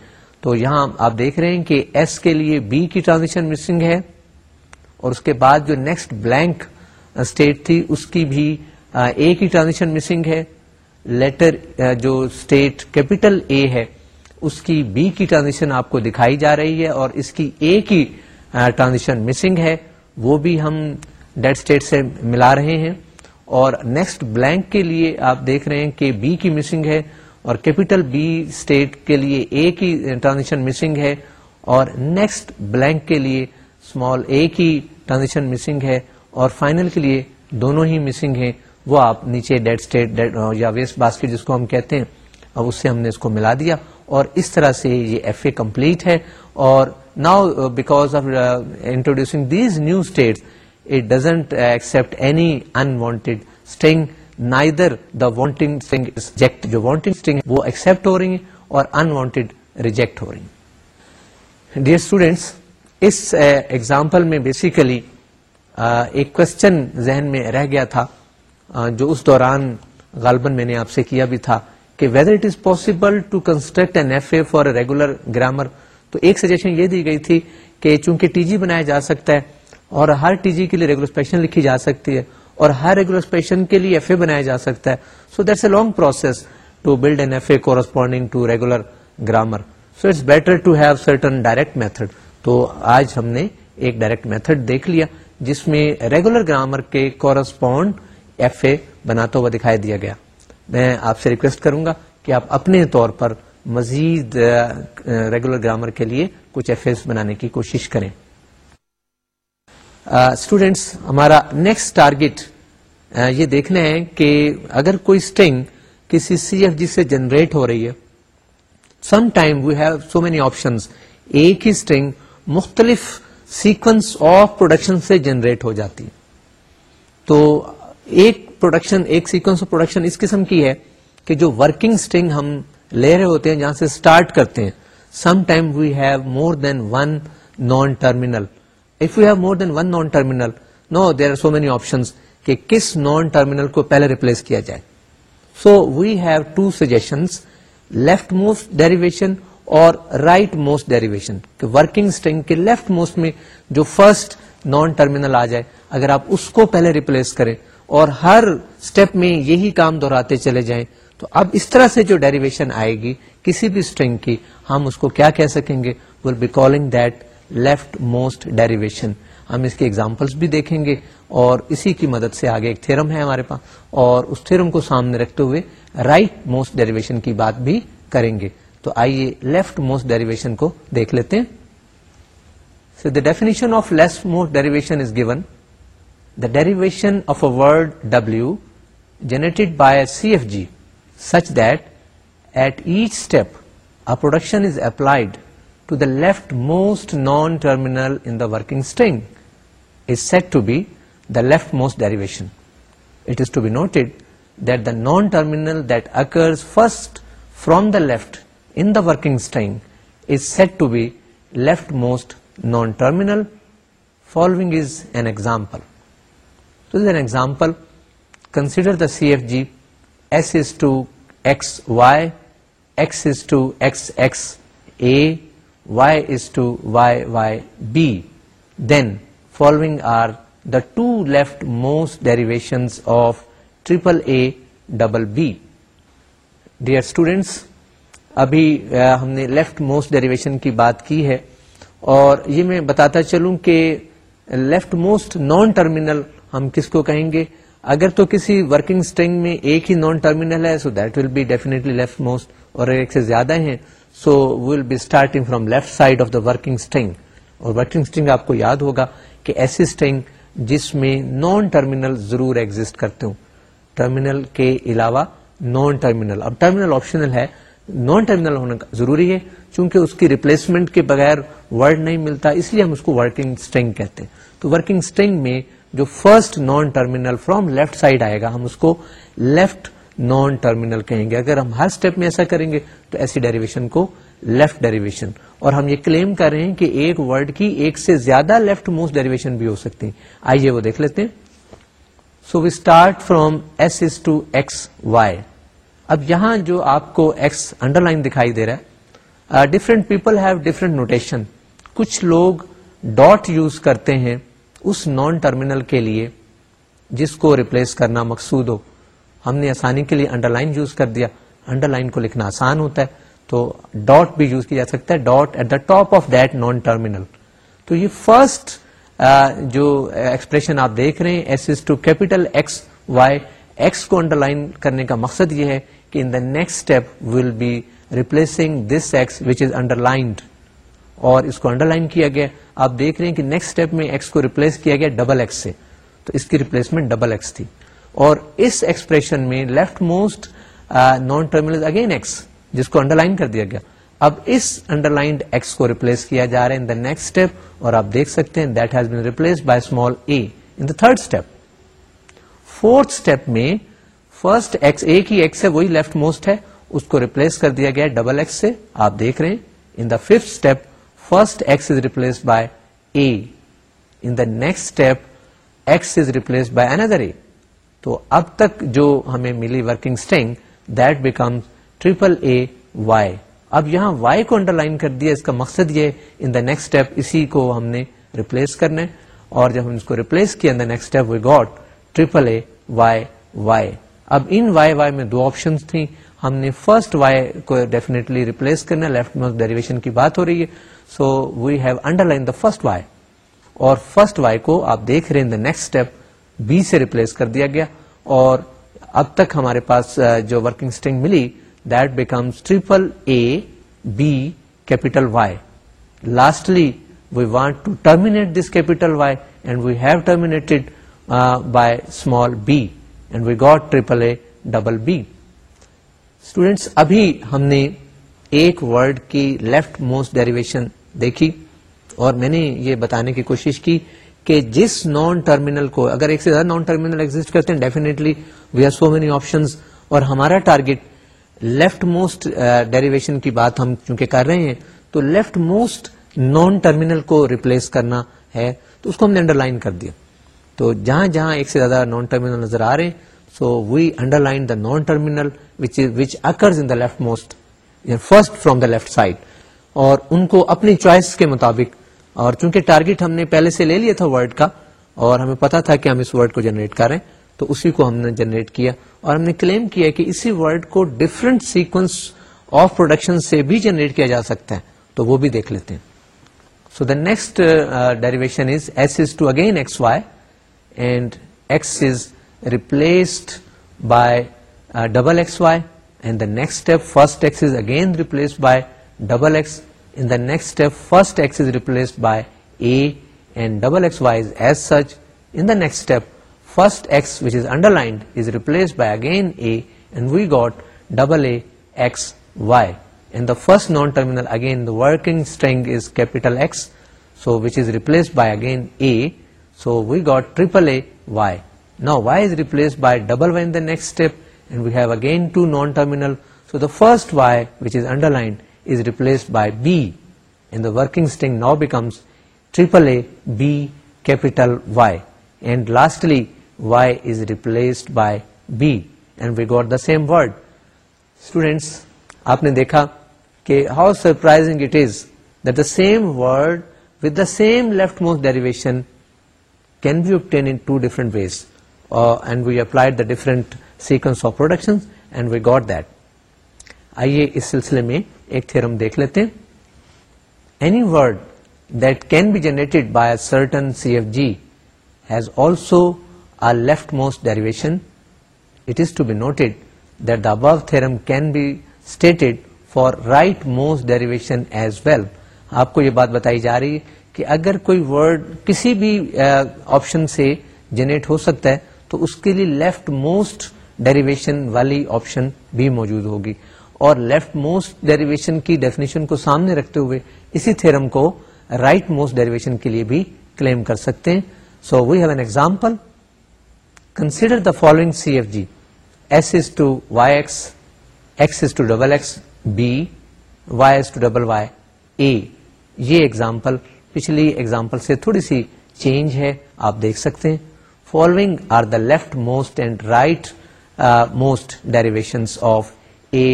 تو یہاں آپ دیکھ رہے ہیں کہ ایس کے لیے بی کی ٹرانزیکشن مسنگ ہے اور اس کے بعد جو نیکسٹ بلینک اسٹیٹ تھی اس کی بھی اے کی ٹرانزیکشن مسنگ ہے لیٹر جو اسٹیٹ کیپیٹل اے ہے اس کی بی کی ٹرانزیکشن آپ کو دکھائی جا رہی ہے اور اس کی اے کی ٹرانزیکشن مسنگ ہے وہ بھی ہم ڈیڈ اسٹیٹ سے ملا رہے ہیں اور نیکسٹ بلینک کے لیے آپ دیکھ رہے ہیں کہ بی کی مسنگ ہے اور کیپیٹل بی اسٹیٹ کے لیے اے کی ٹرانزیکشن مسنگ ہے اور نیکسٹ بلینک کے لیے اسمال اے کی ٹرانزیکشن مسنگ ہے اور فائنل کے لیے دونوں ہی مسنگ ہیں وہ آپ نیچے ڈیڈ اسٹیٹ یا ویسٹ باسکٹ جس کو ہم کہتے ہیں اس سے ہم نے اس کو ملا دیا اور اس طرح سے یہ ایف اے کمپلیٹ ہے اور now because of introducing these new state it doesn't accept any unwanted string neither the wanting reject جو وانٹنگ اسٹنگ وہ ایکسپٹ ہو رہی ہیں اور انوانٹیڈ ریجیکٹ ہو رہی ہیں ڈیئر اسٹوڈینٹس اس ایگزامپل میں بیسیکلی ایک کوشچن ذہن میں رہ گیا تھا جو اس دوران غالباً میں نے آپ سے کیا بھی تھا کہ whether it is possible to construct an F A for regular grammar تو ایک سجیشن یہ دی گئی تھی کہ چونکہ ٹی جی بنایا جا سکتا ہے اور ہر ٹی جی کے لیے ریگولر اسپیشن لکھی جا سکتی ہے اور ہر ریگولر اسپیشن کے لیے ایف اے بنایا جا سکتا ہے so that's a long process to build an F A corresponding to regular grammar so it's better to have certain direct method تو آج ہم نے ایک ڈائریکٹ میتھڈ دیکھ لیا جس میں ریگولر گرامر کے کورسپونڈ ایف اے بناتا ہوا دکھائی دیا گیا میں آپ سے ریکویسٹ کروں گا کہ آپ اپنے طور پر مزید ریگولر گرامر کے لیے کچھ ایف اے بنانے کی کوشش کریں اسٹوڈینٹس ہمارا نیکسٹ ٹارگیٹ یہ دیکھنا ہے کہ اگر کوئی اسٹنگ کسی سی ایف جی سے جنریٹ ہو رہی ہے some time we have so many option ایک ہی اسٹرنگ مختلف سیکوینس آف پروڈکشن سے جنریٹ ہو جاتی تو ایک پروڈکشن ایک سیکوینس آف پروڈکشن اس قسم کی ہے کہ جو ورکنگ اسٹنگ ہم لے رہے ہوتے ہیں جہاں سے اسٹارٹ کرتے ہیں some time we have more than one non terminal if you have more than one non terminal no there are so many option کس نان ٹرمینل کو پہلے ریپلس کیا جائے so we have two suggestion left most derivation اور right most derivation working string کے left most میں جو first non terminal آ جائے اگر آپ اس کو پہلے ریپلس کریں اور ہر اسٹیپ میں یہی کام دہراتے چلے جائیں تو اب اس طرح سے جو ڈیریویشن آئے گی کسی بھی اسٹرنگ کی ہم اس کو کیا کہہ سکیں گے will be calling that left most derivation ہم اس کے ایگزامپلس بھی دیکھیں گے اور اسی کی مدد سے آگے ایک تھرم ہے ہمارے پاس اور اس تھرم کو سامنے رکھتے ہوئے رائٹ موسٹ ڈیریویشن کی بات بھی کریں گے تو آئیے لیفٹ موسٹ ڈیریویشن کو دیکھ لیتے ہیں definition of most derivation is given the derivation of a word W generated by a CFG such that at each step a production is applied to the leftmost non-terminal in the working string is said to be the leftmost derivation. It is to be noted that the non-terminal that occurs first from the left in the working string is said to be leftmost non-terminal. Following is an example. An example consider the C F G S is to S X X S A Y is to Y Y following are the two left most derivation of triple A double B dear students ابھی ہم نے left most derivation کی بات کی ہے اور یہ میں بتاتا چلوں کہ لیفٹ موسٹ نان ٹرمینل ہم کس کو کہیں گے اگر تو کسی ورکنگ اسٹرنگ میں ایک ہی نان ٹرمینل ہے so that will be left most اور ایک سے زیادہ ہیں so will be starting from left side of the working string اور ورکنگ اسٹرنگ آپ کو یاد ہوگا کہ ایسی اسٹرنگ جس میں نان ٹرمینل ضرور ایگزٹ کرتے ہوں ٹرمینل کے علاوہ نان ٹرمینل اب ٹرمینل آپشنل ہے نان ٹرمینل ہونا ضروری ہے چونکہ اس کی ریپلیسمنٹ کے بغیر ورڈ نہیں ملتا اس لیے ہم اس کو ورکنگ اسٹرنگ کہتے ہیں تو ورکنگ اسٹرنگ میں جو first non terminal from left side آئے گا ہم اس کو لیفٹ نان ٹرمینل کہیں گے اگر ہم ہر اسٹیپ میں ایسا کریں گے تو ایسی ڈیریویشن کو لیفٹ ڈیریویشن اور ہم یہ کلیم کر رہے ہیں کہ ایک ورڈ کی ایک سے زیادہ لیفٹ موسٹ ڈیریویشن بھی ہو سکتی آئیے وہ دیکھ لیتے ہیں so we start from S S to X Y اب یہاں جو آپ کو ایکس انڈر لائن دکھائی دے رہا ہے different people have different notation کچھ لوگ ڈاٹ یوز کرتے ہیں اس نان ٹرمینل کے لیے جس کو ریپلیس کرنا مقصود ہو ہم نے آسانی کے لیے انڈر لائن یوز کر دیا انڈر لائن کو لکھنا آسان ہوتا ہے تو ڈاٹ بھی یوز کیا جا سکتا ہے dot at the top of that non terminal تو یہ فرسٹ جو ایکسپریشن آپ دیکھ رہے ہیں S is to capital X Y X کو انڈر لائن کرنے کا مقصد یہ ہے کہ in the next step will be replacing this X which is underlined اور اس کو انڈر لائن کیا گیا آپ دیکھ رہے ہیں کہ نیکسٹ اسٹیپ میں ایکس کو ریپلیس کیا گیا ڈبل ایکس سے تو اس کی ریپلیسمنٹ ڈبل ایکس تھی اور اس ایکسپریشن میں left most non terminal again X جس کو انڈر لائن کر دیا گیا اب اس انڈر لائنڈ ایکس کو ریپلیس کیا جا رہا ہے ان دا نیکسٹ اسٹیپ اور آپ دیکھ سکتے ہیں that has been replace by small A in the third step fourth step میں فرسٹ ایکس اے کی ایکس ہے وہی لیفٹ موسٹ ہے اس کو ریپلیس کر دیا گیا ڈبل ایکس سے آپ دیکھ رہے ہیں in the fifth step first x is replaced by a in the next step x is replaced by another a تو اب تک جو ہمیں ملی working string that become triple A Y اب یہاں وائی کو انڈر لائن کر دیا اس کا مقصد یہ ان دا نیکسٹ اسٹیپ اسی کو ہم نے ریپلس کرنے اور جب ہم اس کو ریپلس کیا in the next step we got triple A Y Y اب ان وائی وائی میں دو آپشن تھیں ہم نے فرسٹ وائی کو ڈیفینے ریپلس کرنا لیفٹ موسٹ ڈیریویشن کی بات ہو رہی ہے so we have underline the first Y اور فرسٹ وائی کو آپ دیکھ رہے ہیں دا نیکسٹ اسٹیپ بی سے ریپلس کر دیا گیا اور اب تک ہمارے پاس جو ورکنگ اسٹنگ ملی that becomes triple A B capital Y lastly we want to terminate this capital Y and we have terminated by small B and we got triple A double B students ابھی ہم نے ایک word کی left most derivation دیکھی اور میں نے یہ بتانے کی کوشش کی کہ جس نان ٹرمینل کو اگر ایک سے زیادہ نان ٹرمینل ایگزٹ کرتے ہیں وی سو مینی اور ہمارا ٹارگیٹ لیفٹ موسٹ ڈیریویشن کی بات ہم چونکہ کر رہے ہیں تو لیفٹ موسٹ نان ٹرمینل کو ریپلیس کرنا ہے تو اس کو ہم نے انڈر لائن کر دیا تو جہاں جہاں ایک سے زیادہ نان ٹرمینل نظر آ رہے ہیں so we underline the non terminals in the left most first from the left side اور ان کو اپنی چوائس کے مطابق اور چونکہ ٹارگٹ ہم نے پہلے سے لے لیا تھا ورڈ کا اور ہمیں پتا تھا کہ ہم اس ورڈ کو جنریٹ کریں تو اسی کو ہم نے جنریٹ کیا اور ہم نے کلیم کیا کہ اسی ورڈ کو ڈفرینٹ سیکوینس آف پروڈکشن سے بھی جنریٹ کیا جا سکتا ہے تو وہ بھی دیکھ لیتے ہیں so the next derivation is S is to again X Y and X is replaced by double first again replaced by double first replaced by double first non terminal again string is capitalised by again A so we got Y now Y's replaced by double so the first Y now becomes capital Y lastly Y is replaced by B God same word students آپ نے دیکھا کہ how surprising it is the same word with the same left most derivation can be obtained in different ways and we applied the different sequence of production سلسلے میں ایک theorem دیکھ لیتے ہیں any word that can be generated by a certain C F G has also left most derivation it is to be noted that the above theorem can be stated for right most derivation as well آپ کو یہ بات بتائی جا رہی ہے کہ اگر کوئی ورڈ کسی بھی آپشن سے جنریٹ ہو سکتا ہے تو اس کے لیے لیفٹ موسٹ ڈیریویشن والی آپشن بھی موجود ہوگی اور لیفٹ موسٹ ڈیریویشن کی ڈیفینیشن کو سامنے رکھتے ہوئے اسی تھرم کو رائٹ موسٹ ڈیریویشن کے لیے بھی کلیم کر سکتے ہیں so we have an example consider the following C F G S is to Y X X is to double X B Y S to double Y A یہ example پچھلی example سے تھوڑی سی change ہے آپ دیکھ سکتے ہیں following are the left most and right most derivation of A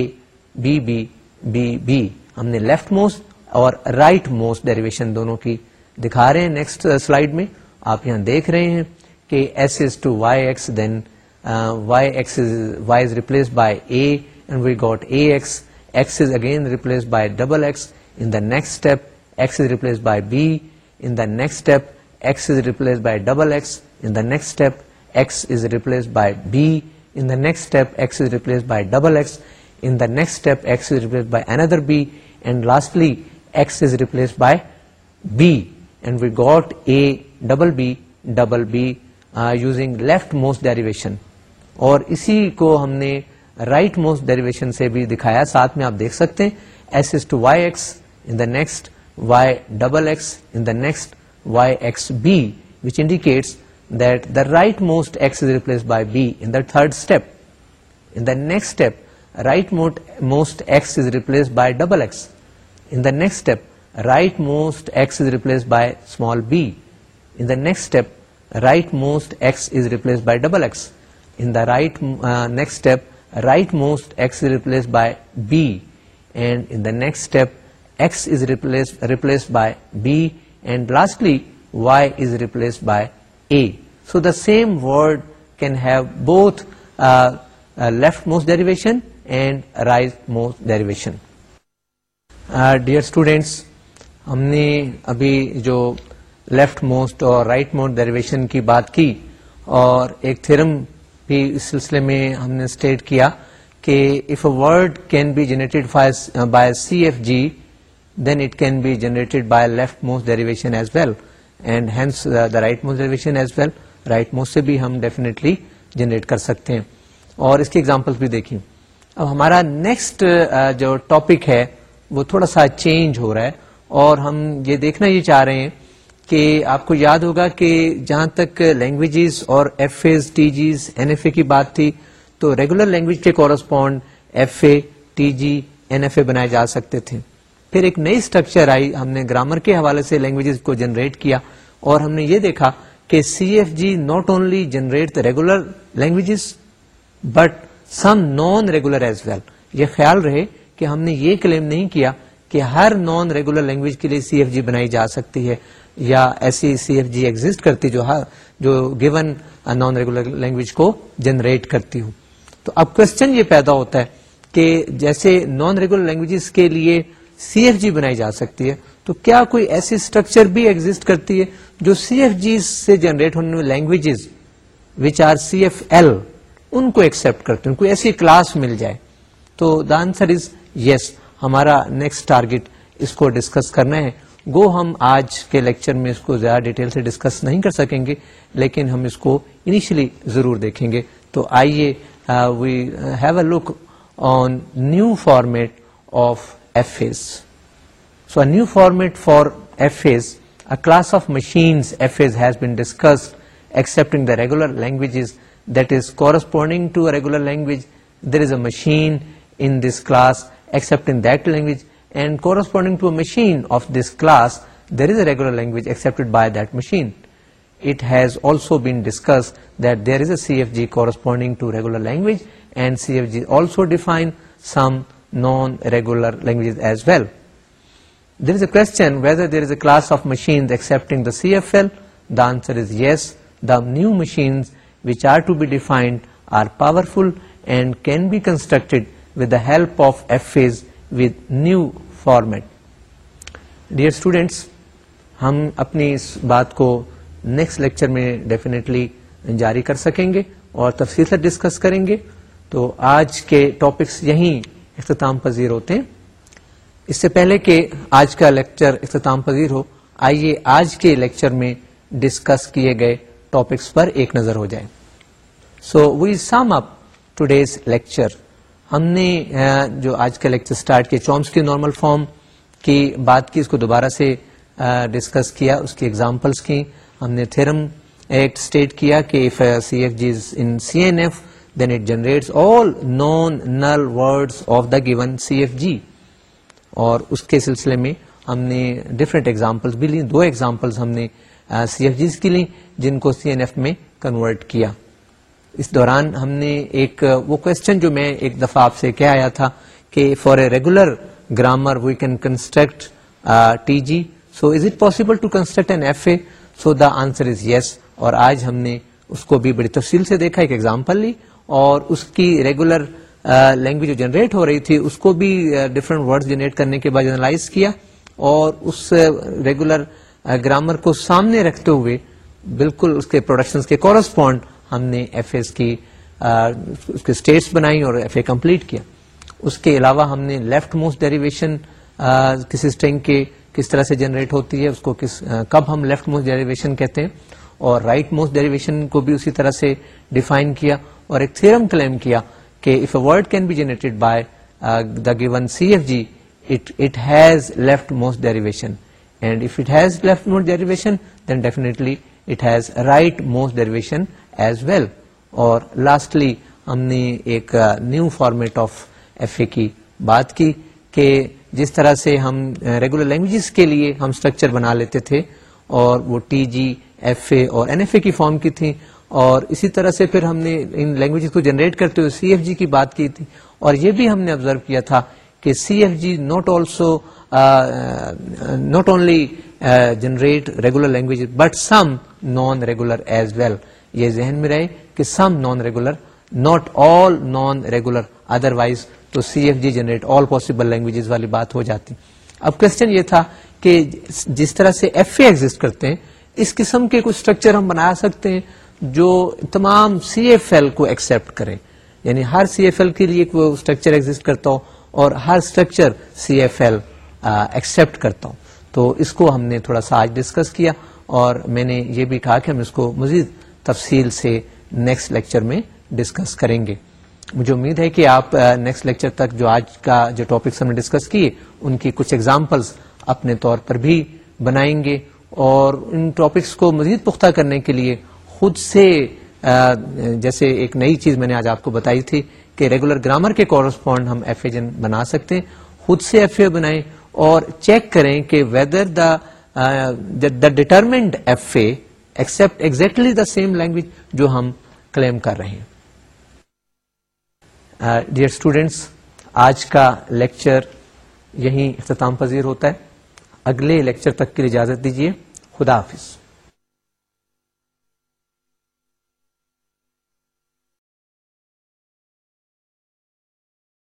B B B B ہم نے لیفٹ موسٹ اور رائٹ موسٹ ڈیریویشن دونوں کی دکھا رہے ہیں نیکسٹ uh, میں آپ یہاں دیکھ رہے ہیں کہ S is to Y X then Y X Y is replace got A X X is again replace by double X X in the next step is replace by B in the next step X is replace by double X اور اسی کو ہم نے right most derivation سے بھی دکھایا ساتھ میں آپ دیکھ سکتے ہیں S is to Y X in the next Y double X X in the next Y B which indicates that the rightmost x is replaced by b in the third step. In the next step, rightmost x is replaced by double x. In the next step, rightmost x is replaced by small b. In the next step, rightmost x is replaced by double x. In the right uh, next step, rightmost x is replaced by b. And in the next step, x is replaced, replaced by b. And lastly, y is replaced by a. So the same word can have both left most derivation and right most derivation dear students ہم نے ابھی جو left most اور right most derivation کی بات کی اور ایک تھرم بھی اس سلسلے میں ہم نے اسٹیٹ کیا کہ if a word can be generated by C F G then it can be generated by left most derivation as well and hence the right most derivation as well right most سے بھی ہم definitely generate کر سکتے ہیں اور اس کی example بھی دیکھیں اب ہمارا نیکسٹ جو ٹاپک ہے وہ تھوڑا سا چینج ہو رہا ہے اور ہم یہ دیکھنا یہ چاہ رہے ہیں کہ آپ کو یاد ہوگا کہ جہاں تک لینگویجز اور F A T G's N F A کی بات تھی تو ریگولر لینگویج کے correspond F A T G N F A بنائے جا سکتے تھے پھر ایک نئی اسٹرکچر آئی ہم نے گرامر کے حوالے سے لینگویجز کو جنریٹ کیا اور ہم نے یہ دیکھا کہ C F G not only generate the regular languages but some non regular as well یہ خیال رہے کہ ہم نے یہ کلیم نہیں کیا کہ ہر نان ریگولر لینگویج کے لیے سی ایف جی بنائی جا سکتی ہے یا ایسی سی ایف جی ایگزٹ کرتی جو جو گیون نان ریگولر لینگویج کو جنریٹ کرتی ہوں تو اب کوشچن یہ پیدا ہوتا ہے کہ جیسے نان ریگولر لینگویجز کے لیے سی ایف جی بنائی جا سکتی ہے تو کیا کوئی ایسی اسٹرکچر بھی ایگزٹ کرتی ہے جو سی ایف جی سے جنریٹ ہونے languages which are C F L ان کو ایکسپٹ کرتے ہیں کوئی ایسی کلاس مل جائے تو دا آنسر از یس ہمارا نیکسٹ ٹارگیٹ اس کو ڈسکس کرنا ہے گو ہم آج کے لیکچر میں اس کو زیادہ ڈیٹیل سے ڈسکس نہیں کر سکیں گے لیکن ہم اس کو انیشلی ضرور دیکھیں گے تو آئیے we have a look on new format of F S So a new format for FAs, a class of machines FAs has been discussed, accepting the regular languages, that is corresponding to a regular language. There is a machine in this class accepting that language, and corresponding to a machine of this class, there is a regular language accepted by that machine. It has also been discussed that there is a CFG corresponding to regular language, and CFG also define some non-regular languages as well. There is is whether there is a class of to C F L powerful new can be and can be help with FAs of new format dear students ہم اپنی اس بات کو next lecture میں definitely جاری کر سکیں گے اور تفصیل سے ڈسکس کریں گے تو آج کے ٹاپکس یہیں اختتام پذیر ہوتے ہیں اس سے پہلے کہ آج کا لیکچر اختتام پذیر ہو آئیے آج کے لیکچر میں ڈسکس کیے گئے ٹاپکس پر ایک نظر ہو جائے so we sum up today's lecture ہم نے جو آج کا لیکچر سٹارٹ کیا چومس کی نارمل فارم کی بات کی اس کو دوبارہ سے ڈسکس کیا اس کی ایگزامپلس کی ہم نے تھرم ایکٹ اسٹیٹ کیا کہ if C F G is in C N F then it generates all non null words of the given C F G اور اس کے سلسلے میں ہم نے ڈفرینٹ ایگزامپلس بھی لیں دو ایگزامپلس ہم نے سی ایف جیز کی لیں جن کو سی این ایف میں کنورٹ کیا اس دوران ہم نے ایک وہ کوشچن جو میں ایک دفعہ آپ سے کہہ آیا تھا کہ for a regular grammar we can construct T G so is it possible to construct N F A so the answer is yes اور آج ہم نے اس کو بھی بڑی تفصیل سے دیکھا ایک ایگزامپل لی اور اس کی ریگولر لینگویج جو جنریٹ ہو رہی تھی اس کو بھی ڈفرنٹ ورڈ جنریٹ کرنے کے بعد انالائز کیا اور اس ریگولر گرامر کو سامنے رکھتے ہوئے بالکل اس کے پروڈکشن کے کورسپونڈ ہم نے ایف ایف اے کی اسٹیٹس بنائی اور کمپلیٹ کیا اس کے علاوہ ہم نے لیفٹ موسٹ ڈیریویشن کسی اسٹینگ کے کس طرح سے جنریٹ ہوتی ہے اس کو کس کب ہم لیفٹ موسٹ ڈیریویشن کہتے ہیں اور رائٹ موسٹ ڈیریویشن کو بھی اسی طرح سے ڈیفائن کیا اور ایک تھرم کلیم کیا کہ اور لاسٹلی ہم نے ایک new format of F A کی بات کی کہ جس طرح سے ہم ریگولر لینگویجز کے لیے ہم اسٹرکچر بنا لیتے تھے اور وہ ٹی جی ایف اے اور این ایف اے کی فارم کی تھیں اور اسی طرح سے پھر ہم نے ان لینگویجز کو جنریٹ کرتے ہوئے سی ایف جی کی بات کی تھی اور یہ بھی ہم نے آبزرو کیا تھا کہ C F G not also not only generate regular language but some non regular as well یہ ذہن میں رہے کہ some non regular not all non regular otherwise تو C F G generate all possible languages والی بات ہو جاتی اب کوشچن یہ تھا کہ جس طرح سے ایف اے ایگزٹ کرتے ہیں اس قسم کے کچھ اسٹرکچر ہم بنا سکتے ہیں جو تمام سی ایف ایل کو ایکسپٹ کرے یعنی ہر سی ایف ایل کے لیے اسٹرکچر ایگزٹ کرتا ہوں اور ہر structure C F L accept کرتا ہوں تو اس کو ہم نے تھوڑا سا آج ڈسکس کیا اور میں نے یہ بھی کہا کہ ہم اس کو مزید تفصیل سے نیکسٹ لیکچر میں ڈسکس کریں گے مجھے امید ہے کہ آپ نیکسٹ لیکچر تک جو آج کا جو ٹاپکس ہم نے ڈسکس کیے ان کی کچھ ایگزامپلس اپنے طور پر بھی بنائیں گے اور ان ٹاپکس کو مزید پختہ کرنے کے لیے خود سے جیسے ایک نئی چیز میں نے آج آپ کو بتائی تھی کہ ریگولر گرامر کے کورسپونڈ ہم ایف اے جن بنا سکتے ہیں خود سے ایف اے بنائیں اور چیک کریں کہ whether the the determined F A accept exactly the same language جو ہم کلیم کر رہے ہیں ڈیئر اسٹوڈینٹس آج کا لیکچر یہیں اختتام پذیر ہوتا ہے اگلے لیکچر تک کی اجازت دیجیے خدا حافظ